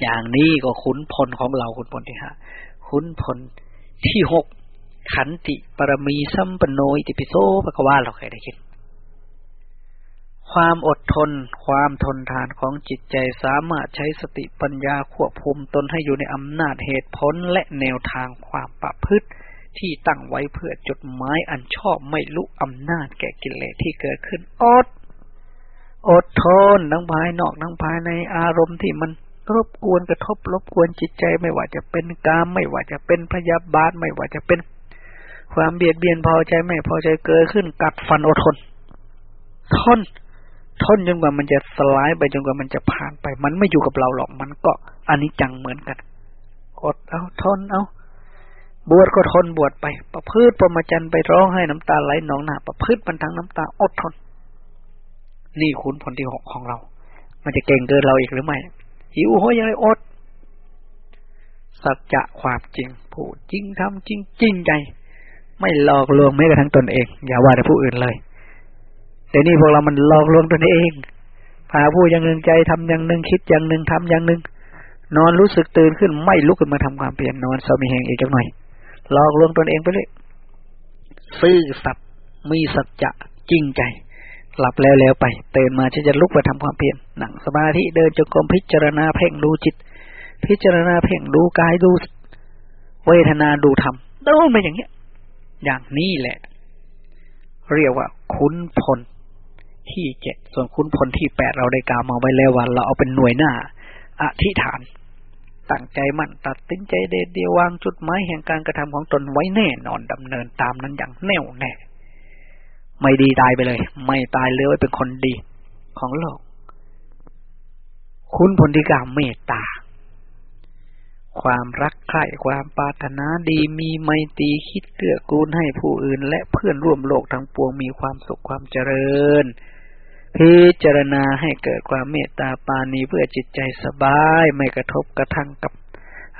อย่างนี้ก็ขุนพลของเราขุนพลที่ห้าขุนพลที่หกขันติปรมีสัมปโนอิติปิโสปะกวาเราเคยได้ยินความอดทน ความทนทานของจิตใจสามารถใช้สติปัญญาควบคุมตนให้อยู่ในอำนาจเหตุผลและแนวทางความประพฤติ ที่ตั้งไว้เพื่อจดหมายอันชอบไม่ลุกอำนาจแก่กิเลสที่เกิดขึ้นอด อดทนทั้งภายนอกทั้งภายในอารมณ์ที่มันรบกวนกระทบรบกวนจิตใจไม่ว่าจะเป็นกาม ไม่ว่าจะเป็นพยาบาทไม่ว่าจะเป็น ความเบียดเบียนพอใจไม่พอใจเกิดขึ้นกัดฟันอดทน ทน ทนจนกว่ามันจะสลายไปจนกว่ามันจะผ่านไป มันไม่อยู่กับเราหรอกมันก็อันนี้จังเหมือนกัน อดเอาทนเอา บวชก็ทนบวชไป ประพฤติประมาจันไปร้องให้น้ำตาไหลหนองหน้าประพฤติมันทั้งน้ำตาอดทน นี่คุณผลที่หกของเรา มันจะเก่งเกินเราอีกหรือไม่หิวโหยยังไงอด สัจจะความจริงพูดจริงทำจริงจริงใจ ไม่หลอกลวงแม้กระทั่งตนเอง อย่าว่าแต่ผู้อื่นเลยแต่นี่พวกเรามันหลอกลวงตนเองพาผู้อย่างหนึ่งใจทำอย่างหนึ่งคิดอย่างหนึ่งทำอย่างหนึ่งนอนรู้สึกตื่นขึ้นไม่ลุกขึ้นมาทำความเปลี่ยนนอนสมีแหงอีกจังหน่อย หลอกลวงตนเองไปเลยซื่อสัตย์มีสัจจะจริงใจ หลับแล้วแล้วไปเตือนมาจะจะลุกไปทำความเพียรหนังสมาธิเดินจงกรมพิจารณาเพ่งดูจิต พิจารณาเพ่งดูกายดู เวทนาดูธรรมต้องเป็นอย่างเนี้ย อย่างนี้แหละ เรียกว่าคุ้นพลที่เจ็ดส่วนคุ้นพลที่แปดเราได้กล่าวมาไว้แล้วว่าเราเอาเป็นหน่วยหน้า อธิษฐาน ตั้งใจมั่นตัดสินใจเด็ดเดียววางจุดหมายแห่งการกระทำของตนไว้แน่นอนดำเนินตามนั้นอย่างแน่วแน่ ไม่ดีตายไปเลย ไม่ตายเลยเป็นคนดีของโลก คุณพลธิกาเมตตา ความรักใคร่ความปรารถนาดีมีไมตรีคิดเกื้อกูลให้ผู้อื่น และเพื่อนร่วมโลกทั้งปวงมีความสุขความเจริญ พิจารณาให้เกิดความเมตตาปานีเพื่อจิตใจสบายไม่กระทบกระทั่งกับ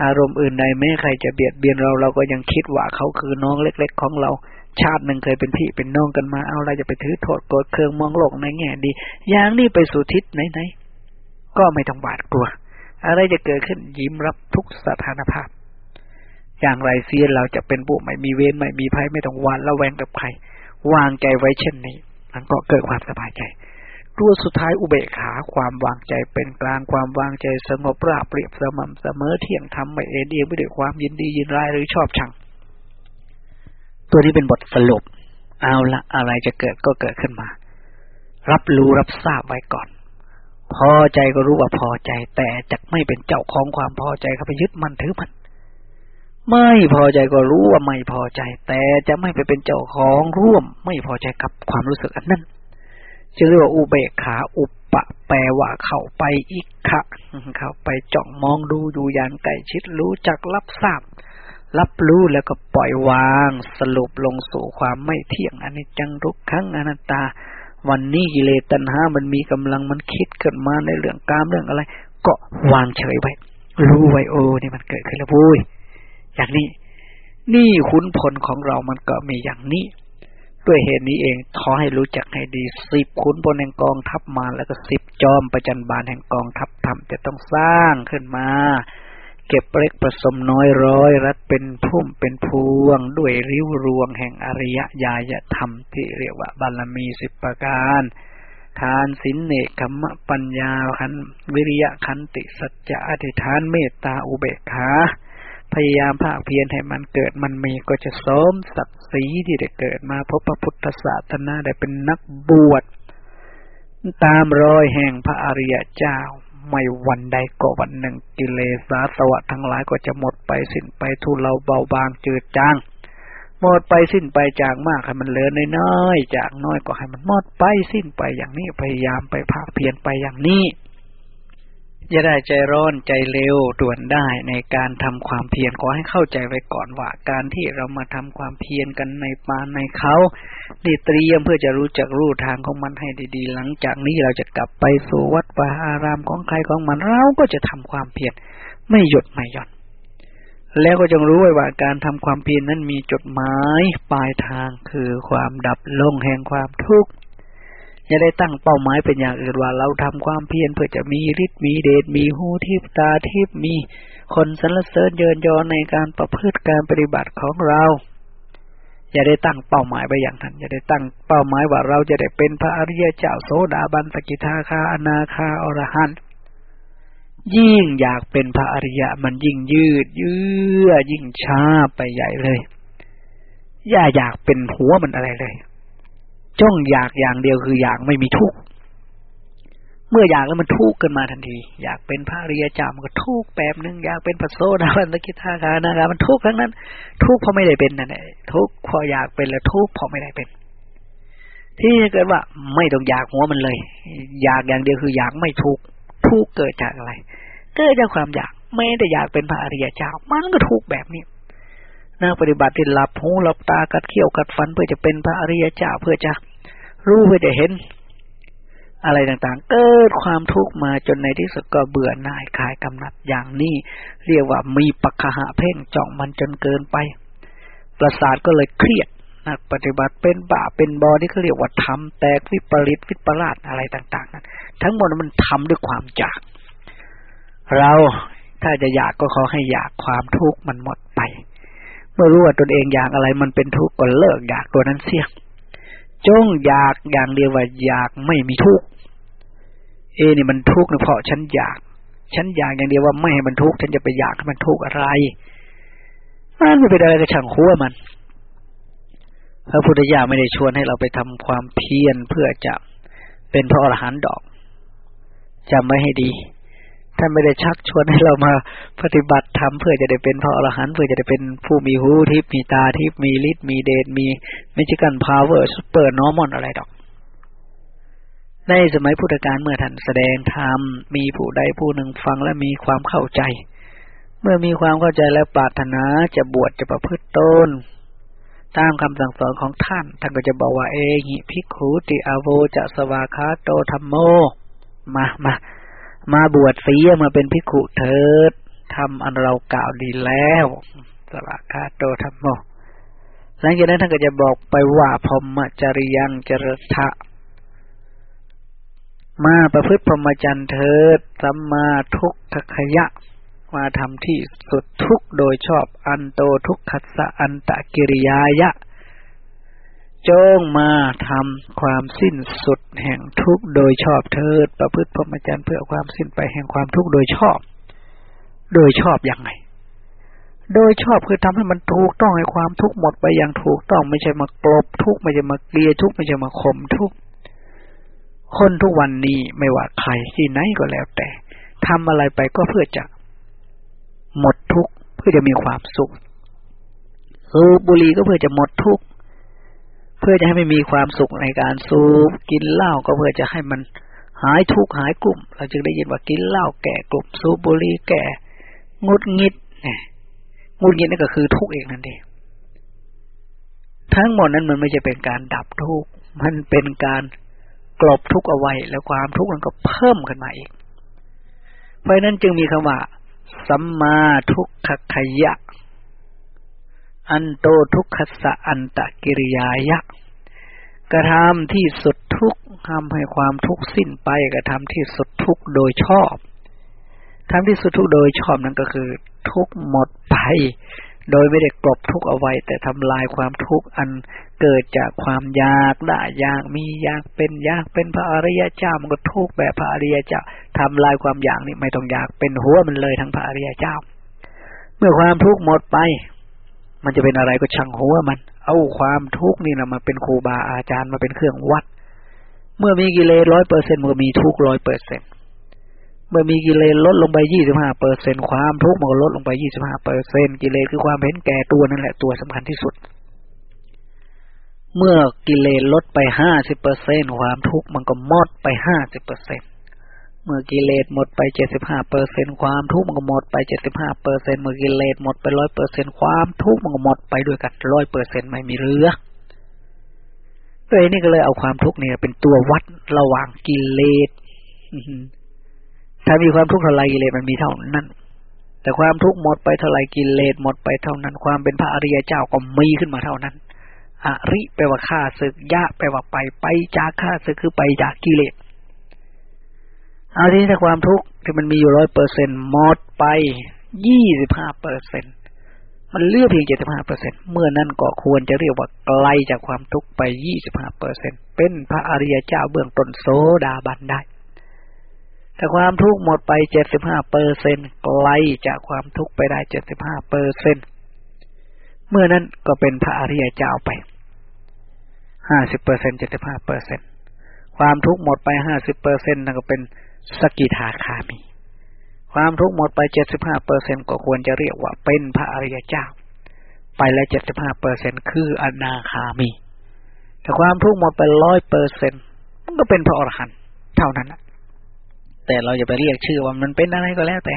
อารมณ์อื่นใดแม้ใครจะเบียดเบียนเราเราก็ยังคิดว่าเขาคือน้องเล็ก ๆ ของเรา ชาติหนึ่งเคยเป็นพี่เป็นน้องกันมาเอาอะไรจะไปถือโทษโกรธเคืองมองโลกในแง่ดี อย่างนี้ไปสู่ทิศไหนๆก็ไม่ต้องบาดกลัว อะไรจะเกิดขึ้นยิ้มรับทุกสถานภาพ อย่างไรเสียเราจะเป็นผู้ไม่มีเวรไม่มีภัยไม่ต้องหวานระแวงกับใคร วางใจไว้เช่นนี้มันก็เกิดความสบายใจ ตัวสุดท้ายอุเบกขาความวางใจเป็นกลางความวางใจสงบราบเรียบสม่ำเสมอเที่ยงธรรมไม่เอ็นเอียงไม่ด้วยความยินดียินร้ายหรือชอบชัง ตัวนี้เป็นบทสรุป เอาละอะไรจะเกิดก็เกิดขึ้นมา รับรู้รับทราบไว้ก่อน พอใจก็รู้ว่าพอใจ แต่จะไม่เป็นเจ้าของความพอใจเข้าไปยึดมันถือมันไม่พอใจก็รู้ว่าไม่พอใจ แต่จะไม่ไปเป็นเจ้าของร่วม ไม่พอใจกับความรู้สึกอันนั้น จึงเรียกว่าอุเบกขาอุปปะแปลว่าเข้าไปอิกขะเข้าไปจ้องมองดูอยู่อย่างใกล้ชิดรู้จักรับทราบ รับรู้แล้วก็ปล่อยวาง สรุปลงสู่ความไม่เที่ยงอนิจจังทุกขังอนัตตา วันนี้กิเลสตัณหามันมีกำลังมันคิดขึ้นมาในเรื่องกามเรื่องอะไร ก็วางเฉยไว้ รู้ไว้โอ้นี่มันเกิดขึ้นแล้วพุ้ยอย่างนี้ นี่ขุนพลของเรามันก็มีอย่างนี้ ด้วยเหตุนี้เองขอให้รู้จักให้ดีสิบขุนบนแห่งกองทัพมาแล้วก็สิบจอมประจันบานแห่งกองทัพธรรมจะต้องสร้างขึ้นมา เก็บเล็กผสมน้อยร้อย รัดเป็นพุ่มเป็นพวง ด้วยริ้วรวงแห่งอริยญาณธรรมที่เรียกว่าบารมีสิบประการทานสินเนคขมะปัญญาขันวิริยะขันติสัจจะอธิษฐานเมตตาอุเบกขา พยายามภาคเพียรให้มันเกิดมันมีก็จะสมศักดิ์ศรีที่ได้เกิดมาพบพระพุทธศาสนาได้เป็นนักบวชตามรอยแห่งพระอริยเจ้า ไม่วันใดก็วันหนึ่งกิเลสาสวะทั้งหลายก็จะหมดไปสิ้นไปทุเลาเบาบางจืดจางหมดไปสิ้นไปจางมากให้มันเหลือน้อยๆจากน้อยก็ให้มันหมดไปสิ้นไปอย่างนี้พยายามไปภาคเพียรไปอย่างนี้ จะได้ใจร้อนใจเร็วด่วนได้ในการทำความเพียรขอให้เข้าใจไว้ก่อนว่าการที่เรามาทำความเพียรกันในปานในเขาดีเตรียมเพื่อจะรู้จักรู้ทางของมันให้ดีๆ หลังจากนี้เราจะกลับไปสู่วัดวาอารามของใครของมันเราก็จะทำความเพียรไม่หยุดไม่หย่อนแล้วก็จงรู้ไว้ว่าการทำความเพียรนั้นมีจุดหมายปลายทางคือความดับลงแห่งความทุกข์ อย่าได้ตั้งเป้าหมายเป็นอย่างอื่นว่าเราทำความเพียรเพื่อจะมีฤทธิ์มีเดชมีหูทิพตาทิพมีคนสรรเสริญเยินยอในการประพฤติการปฏิบัติของเรา อย่าได้ตั้งเป้าหมายไปอย่างนั้น อย่าได้ตั้งเป้าหมายว่าเราจะได้เป็นพระอริยเจ้าโสดาบันสกิทาคาอนาคาอรหันต์ยิ่งอยากเป็นพระอริยะมันยิ่งยืดเยื้อยิ่งช้าไปใหญ่เลย อย่าอยากเป็นหัวมันอะไรเลย จ้องอยากอย่างเดียวคืออยากไม่มีทุกข์เมื่ออยากแล้วมันทุกข์กันมาทันที อยากเป็นพระอริยเจ้ามันก็ทุกข์แบบนึงอยากเป็นพระโสดาบันสกิทาคานะครับมันทุกข์ทั้งนั้น ทุกข์เพราะไม่ได้เป็นนั่นแหละทุกข์เพราะอยากเป็นแล้วทุกข์เพราะไม่ได้เป็น ที่เกิดว่าไม่ต้องอยากหัวมันเลย อยากอย่างเดียวคืออยากไม่ทุกข์ทุกข์เกิดจากอะไรเกิดจากความอยากไม่ได้อยากเป็นพระอริยเจ้า มันก็ทุกข์แบบนี้นักปฏิบัติที่หลับหูหลับตากัดเขี้ยวกัดฟันเพื่อจะเป็นพระอริยเจ้าเพื่อจะ รู้เพื่อจะเห็น อะไรต่างๆ เกิดความทุกข์มาจนในที่สุดก็เบื่อหน่ายคลายกำหนัดอย่างนี้ เรียกว่ามีปักหะเพ่งจ้องมันจนเกินไป ประสาทก็เลยเครียดนักปฏิบัติเป็นบาเป็นบอที่เขาเรียกว่าทำแตกวิปริตวิปลาสอะไรต่างๆนั้นทั้งหมดมันทำด้วยความอยาก เราถ้าจะอยากก็ขอให้อยากความทุกข์มันหมดไป เมื่อรู้ว่าตนเองอยากอะไรมันเป็นทุกข์ก็เลิกอยากตัวนั้นเสีย จงอยากอย่างเดียวว่าอยากไม่มีทุกข์เอนี่มันทุกข์เพราะฉันอยาก ฉันอยากอย่างเดียวว่าไม่ให้มันทุกข์ฉันจะไปอยากให้มันทุกข์อะไรมันไม่เป็นอะไรก็ช่างหัวมันพระพุทธเจ้าไม่ได้ชวนให้เราไปทำความเพียรเพื่อจะเป็นพระอรหันต์ดอกจำไว้ให้ดี ท่านไม่ได้ชักชวนให้เรามาปฏิบัติธรรมเพื่อจะได้เป็นพระอรหันต์เพื่อจะได้เป็นผู้มีหูทิพย์มีตาทิพย์มีฤทธิ์มีเดชมี magical power supernormal อะไรดอก ในสมัยพุทธกาลเมื่อท่านแสดงธรรมมีผู้ใดผู้หนึ่งฟังและมีความเข้าใจ เมื่อมีความเข้าใจและปรารถนาจะบวชจะประพฤติตนตามคำสั่งสอนของท่าน ท่านก็จะบอกว่าเอหิภิกขุติอโวจะสวาคาโตธรรมโม มามา มาบวชเสียมาเป็นภิกขุเถิดทำอันเรากล่าวดีแล้วสวาคาโตธรรมโมหลังจากนั้นท่านก็จะบอกไปว่าพรหมจริยังจรทะมาประพฤติพรหมจรรย์เถิดสัมมาทุกขขยะ มาทำที่สุดทุกโดยชอบอันโตทุกขัสสะอันตะกิริยายะ จงมาทำความสิ้นสุดแห่งทุกโดยชอบเถิดประพฤติพรหมจรรย์เพื่อความสิ้นไปแห่งความทุกข์โดยชอบ โดยชอบอย่างไง โดยชอบคือทำให้มันถูกต้องให้ความทุกข์หมดไปอย่างถูกต้องไม่ใช่มากลบทุกข์ไม่ใช่มาเกลียทุกข์ไม่ใช่มาข่มทุกข์คนทุกวันนี้ไม่ว่าใครที่ไหนก็แล้วแต่ทำอะไรไปก็เพื่อจะหมดทุกข์เพื่อจะมีความสุขสูบบุหรี่ก็เพื่อจะหมดทุกข์ เพื่อจะให้ไม่มีความสุขในการสูบกินเหล้าก็เพื่อจะให้มันหายทุกข์หายกลุ่ม เราจึงได้ยินว่ากินเหล้าแก่กลุ่มสูบบุหรี่แก่งดงิดเนี่ยงดงิดนั่นก็คือทุกข์เองนั่นเองทั้งหมดนั้นมันไม่ใช่เป็นการดับทุกข์มันเป็นการกลบทุกข์เอาไว้ แล้วความทุกข์มันก็เพิ่มขึ้นมาอีก เพราะนั้นจึงมีคำว่าสัมมาทุกขขยะ อันโตทุกขสะอันตะกิริยายะกระทำที่สุดทุกทำให้ความทุกข์สิ้นไปกระทำที่สุดทุกโดยชอบทำที่สุดทุกโดยชอบนั่นก็คือ ทุกหมดไป โดยไม่ได้กลบทุกเอาไว้ แต่ทำลายความทุกข์อันเกิดจากความอยากได้อยากมีอยากเป็นอยากเป็นพระอริยเจ้ามันก็ทุกแบบพระอริยเจ้าทำลายความอยากนี่ไม่ต้องอยากเป็นหัวมันเลยทั้งพระอริยเจ้า เมื่อความทุกข์หมดไป มันจะเป็นอะไรก็ช่างหัวมัน เอาความทุกข์นี่นะมาเป็นครูบาอาจารย์มาเป็นเครื่องวัด เมื่อมีกิเลสร้อยเปอร์เซ็นต์เมื่อมีทุกข์ร้อยเปอร์เซ็นต์เมื่อมีกิเลสลดลงไปยี่สิบห้าเปอร์เซ็นความทุกข์มันก็ลดลงไปยี่สิบห้าเปอร์เซ็นกิเลสคือความเห็นแก่ตัวนั่นแหละตัวสำคัญที่สุด เมื่อกิเลสลดไปห้าสิบเปอร์เซ็นความทุกข์มันก็หมดไปห้าสิบเปอร์เซ็นต เมื่อกิเลสหมดไปเจ็ดสิบห้าเปอร์เซ็นความทุกข์มันก็หมดไปเจ็ดสิบห้าเปอร์เซ็นเมื่อกิเลสหมดไปร้อยเปอร์เซ็นความทุกข์มันก็หมดไปด้วยกันร้อยเปอร์เซ็นไม่มีเหลือเลยนี่ก็เลยเอาความทุกข์เนี่ยเป็นตัววัดระหว่างกิเลสถ้ามีความทุกข์เท่าไรกิเลสมันมีเท่านั้น แต่ความทุกข์หมดไปเท่าไรกิเลสหมดไปเท่านั้น ความเป็นพระอริยเจ้าก็มีขึ้นมาเท่านั้น อริแปลว่าข้าศึกยะแปลว่าไปไปจากข้าศึกคือไปจากกิเลส เอาทีนี้ถ้าความทุกข์ที่มันมีอยู่ร้อยเปอร์เซ็นหมดไปยี่สิบห้าเปอร์เซ็นมันเลือกเพียงเจ็ดสิบห้าเปอร์เซ็นเมื่อนั้นก็ควรจะเรียกว่าไกลจากความทุกข์ไปยี่สิบห้าเปอร์เซ็นเป็นพระอริยเจ้าเบื้องต้นโซดาบันได้แต่ความทุกข์หมดไปเจ็ดสิบห้าเปอร์เซ็นไกลจากความทุกข์ไปได้เจ็ดสิบห้าเปอร์เซ็นเมื่อนั้นก็เป็นพระอริยเจ้าไปห้าสิบเปอร์เซ็นเจ็ดสิบห้าเปอร์เซ็นความทุกข์หมดไปห้าสิบเปอร์เซ็นนั่นก็เป็น สกิทาคามี ความทุกข์หมดไปเจ็ดสิบห้าเปอร์เซ็นก็ควรจะเรียกว่าเป็นพระอริยเจ้า ไปแล้วเจ็ดสิบห้าเปอร์เซ็นคืออนาคามี แต่ความทุกข์หมดไปร้อยเปอร์เซ็นมันก็เป็นพระอรหันต์เท่านั้นแต่เราอย่าไปเรียกชื่อว่ามันเป็นอะไรก็แล้ว แต่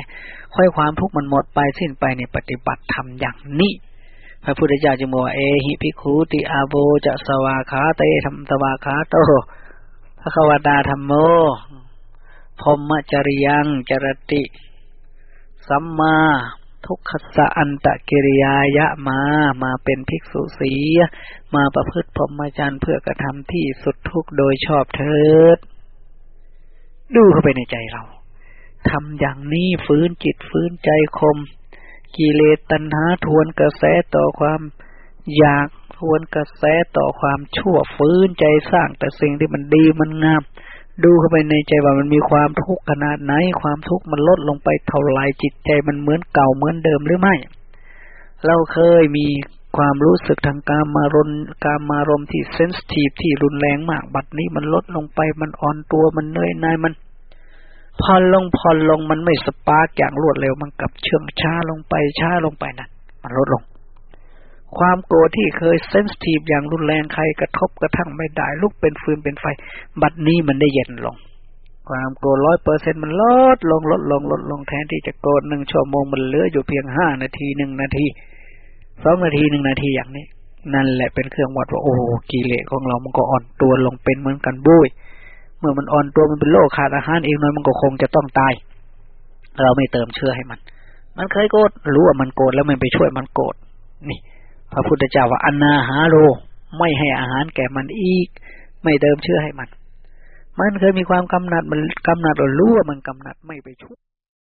ค่อยความทุกข์มันหมดไปสิ้นไปในปฏิบัติธรรมอย่างนี้พระพุทธเจ้าจึงบอกเอหิภิกขุติอาโบจะสวาขาเตธรรมสวาขาโตพระควตาธรรมโม พรมจริยังจรติ สัมมาทุกขสะอันตะกิริยายะมา มาเป็นภิกษุสีมาประพฤติพรหมจรรย์เพื่อกระทำที่สุดทุกโดยชอบเถิด ดูเข้าไปในใจเราทำอย่างนี้ฟื้นจิตฟื้นใจคม กิเลสตัณหาทวนกระแสต่อความอยากทวนกระแสต่อความชั่วฟื้นใจสร้างแต่สิ่งที่มันดีมันงาม ดูเข้าไปในใจว่ามันมีความทุกข์ขนาดไหน ความทุกข์มันลดลงไปเท่าไรจิตใจมันเหมือนเก่าเหมือนเดิมหรือไม่ เราเคยมีความรู้สึกทางการมารนการมารมที่เซนสทีฟที่รุนแรงมาก บัดนี้มันลดลงไปมันอ่อนตัวมันเหนื่อยหน่ายมันผ่อนลงผ่อนลงมันไม่ spark อย่างรวดเร็วมันกลับเชื่องช้าลงไปช้าลงไปนั่นมันลดลง ความโกรธที่เคย sensitive อย่างรุนแรงใครกระทบกระทั่งไม่ได้ ลุกเป็นฟืนเป็นไฟ บัดนี้มันได้เย็นลง ความโกรธร้อยเปอร์เซ็นมันลดลงลดลงลดลงแทนที่จะโกรธหนึ่งชั่วโมงมันเหลืออยู่เพียงห้านาทีหนึ่งนาทีสองนาทีหนึ่งนาทีอย่างนี้ นั่นแหละเป็นเครื่องวัดว่าโอ้กิเลสของเรามันก็อ่อนตัวลงเป็นเหมือนกันบุ้ยเมื่อมันอ่อนตัวมันเป็นโรคขาดอาหารเองน้อยมันก็คงจะต้องตาย เราไม่เติมเชื้อให้มัน มันเคยโกรธรู้ว่ามันโกรธแล้วมันไปช่วยมันโกรธนี่ พระพุทธเจ้าว่าอนาหาโร ไม่ให้อาหารแก่มันอีก ไม่เดิมเชื่อให้มัน มันเคยมีความกำหนัดมันกำหนัดรู้ว่ามันกำหนัดไม่ไปช่วย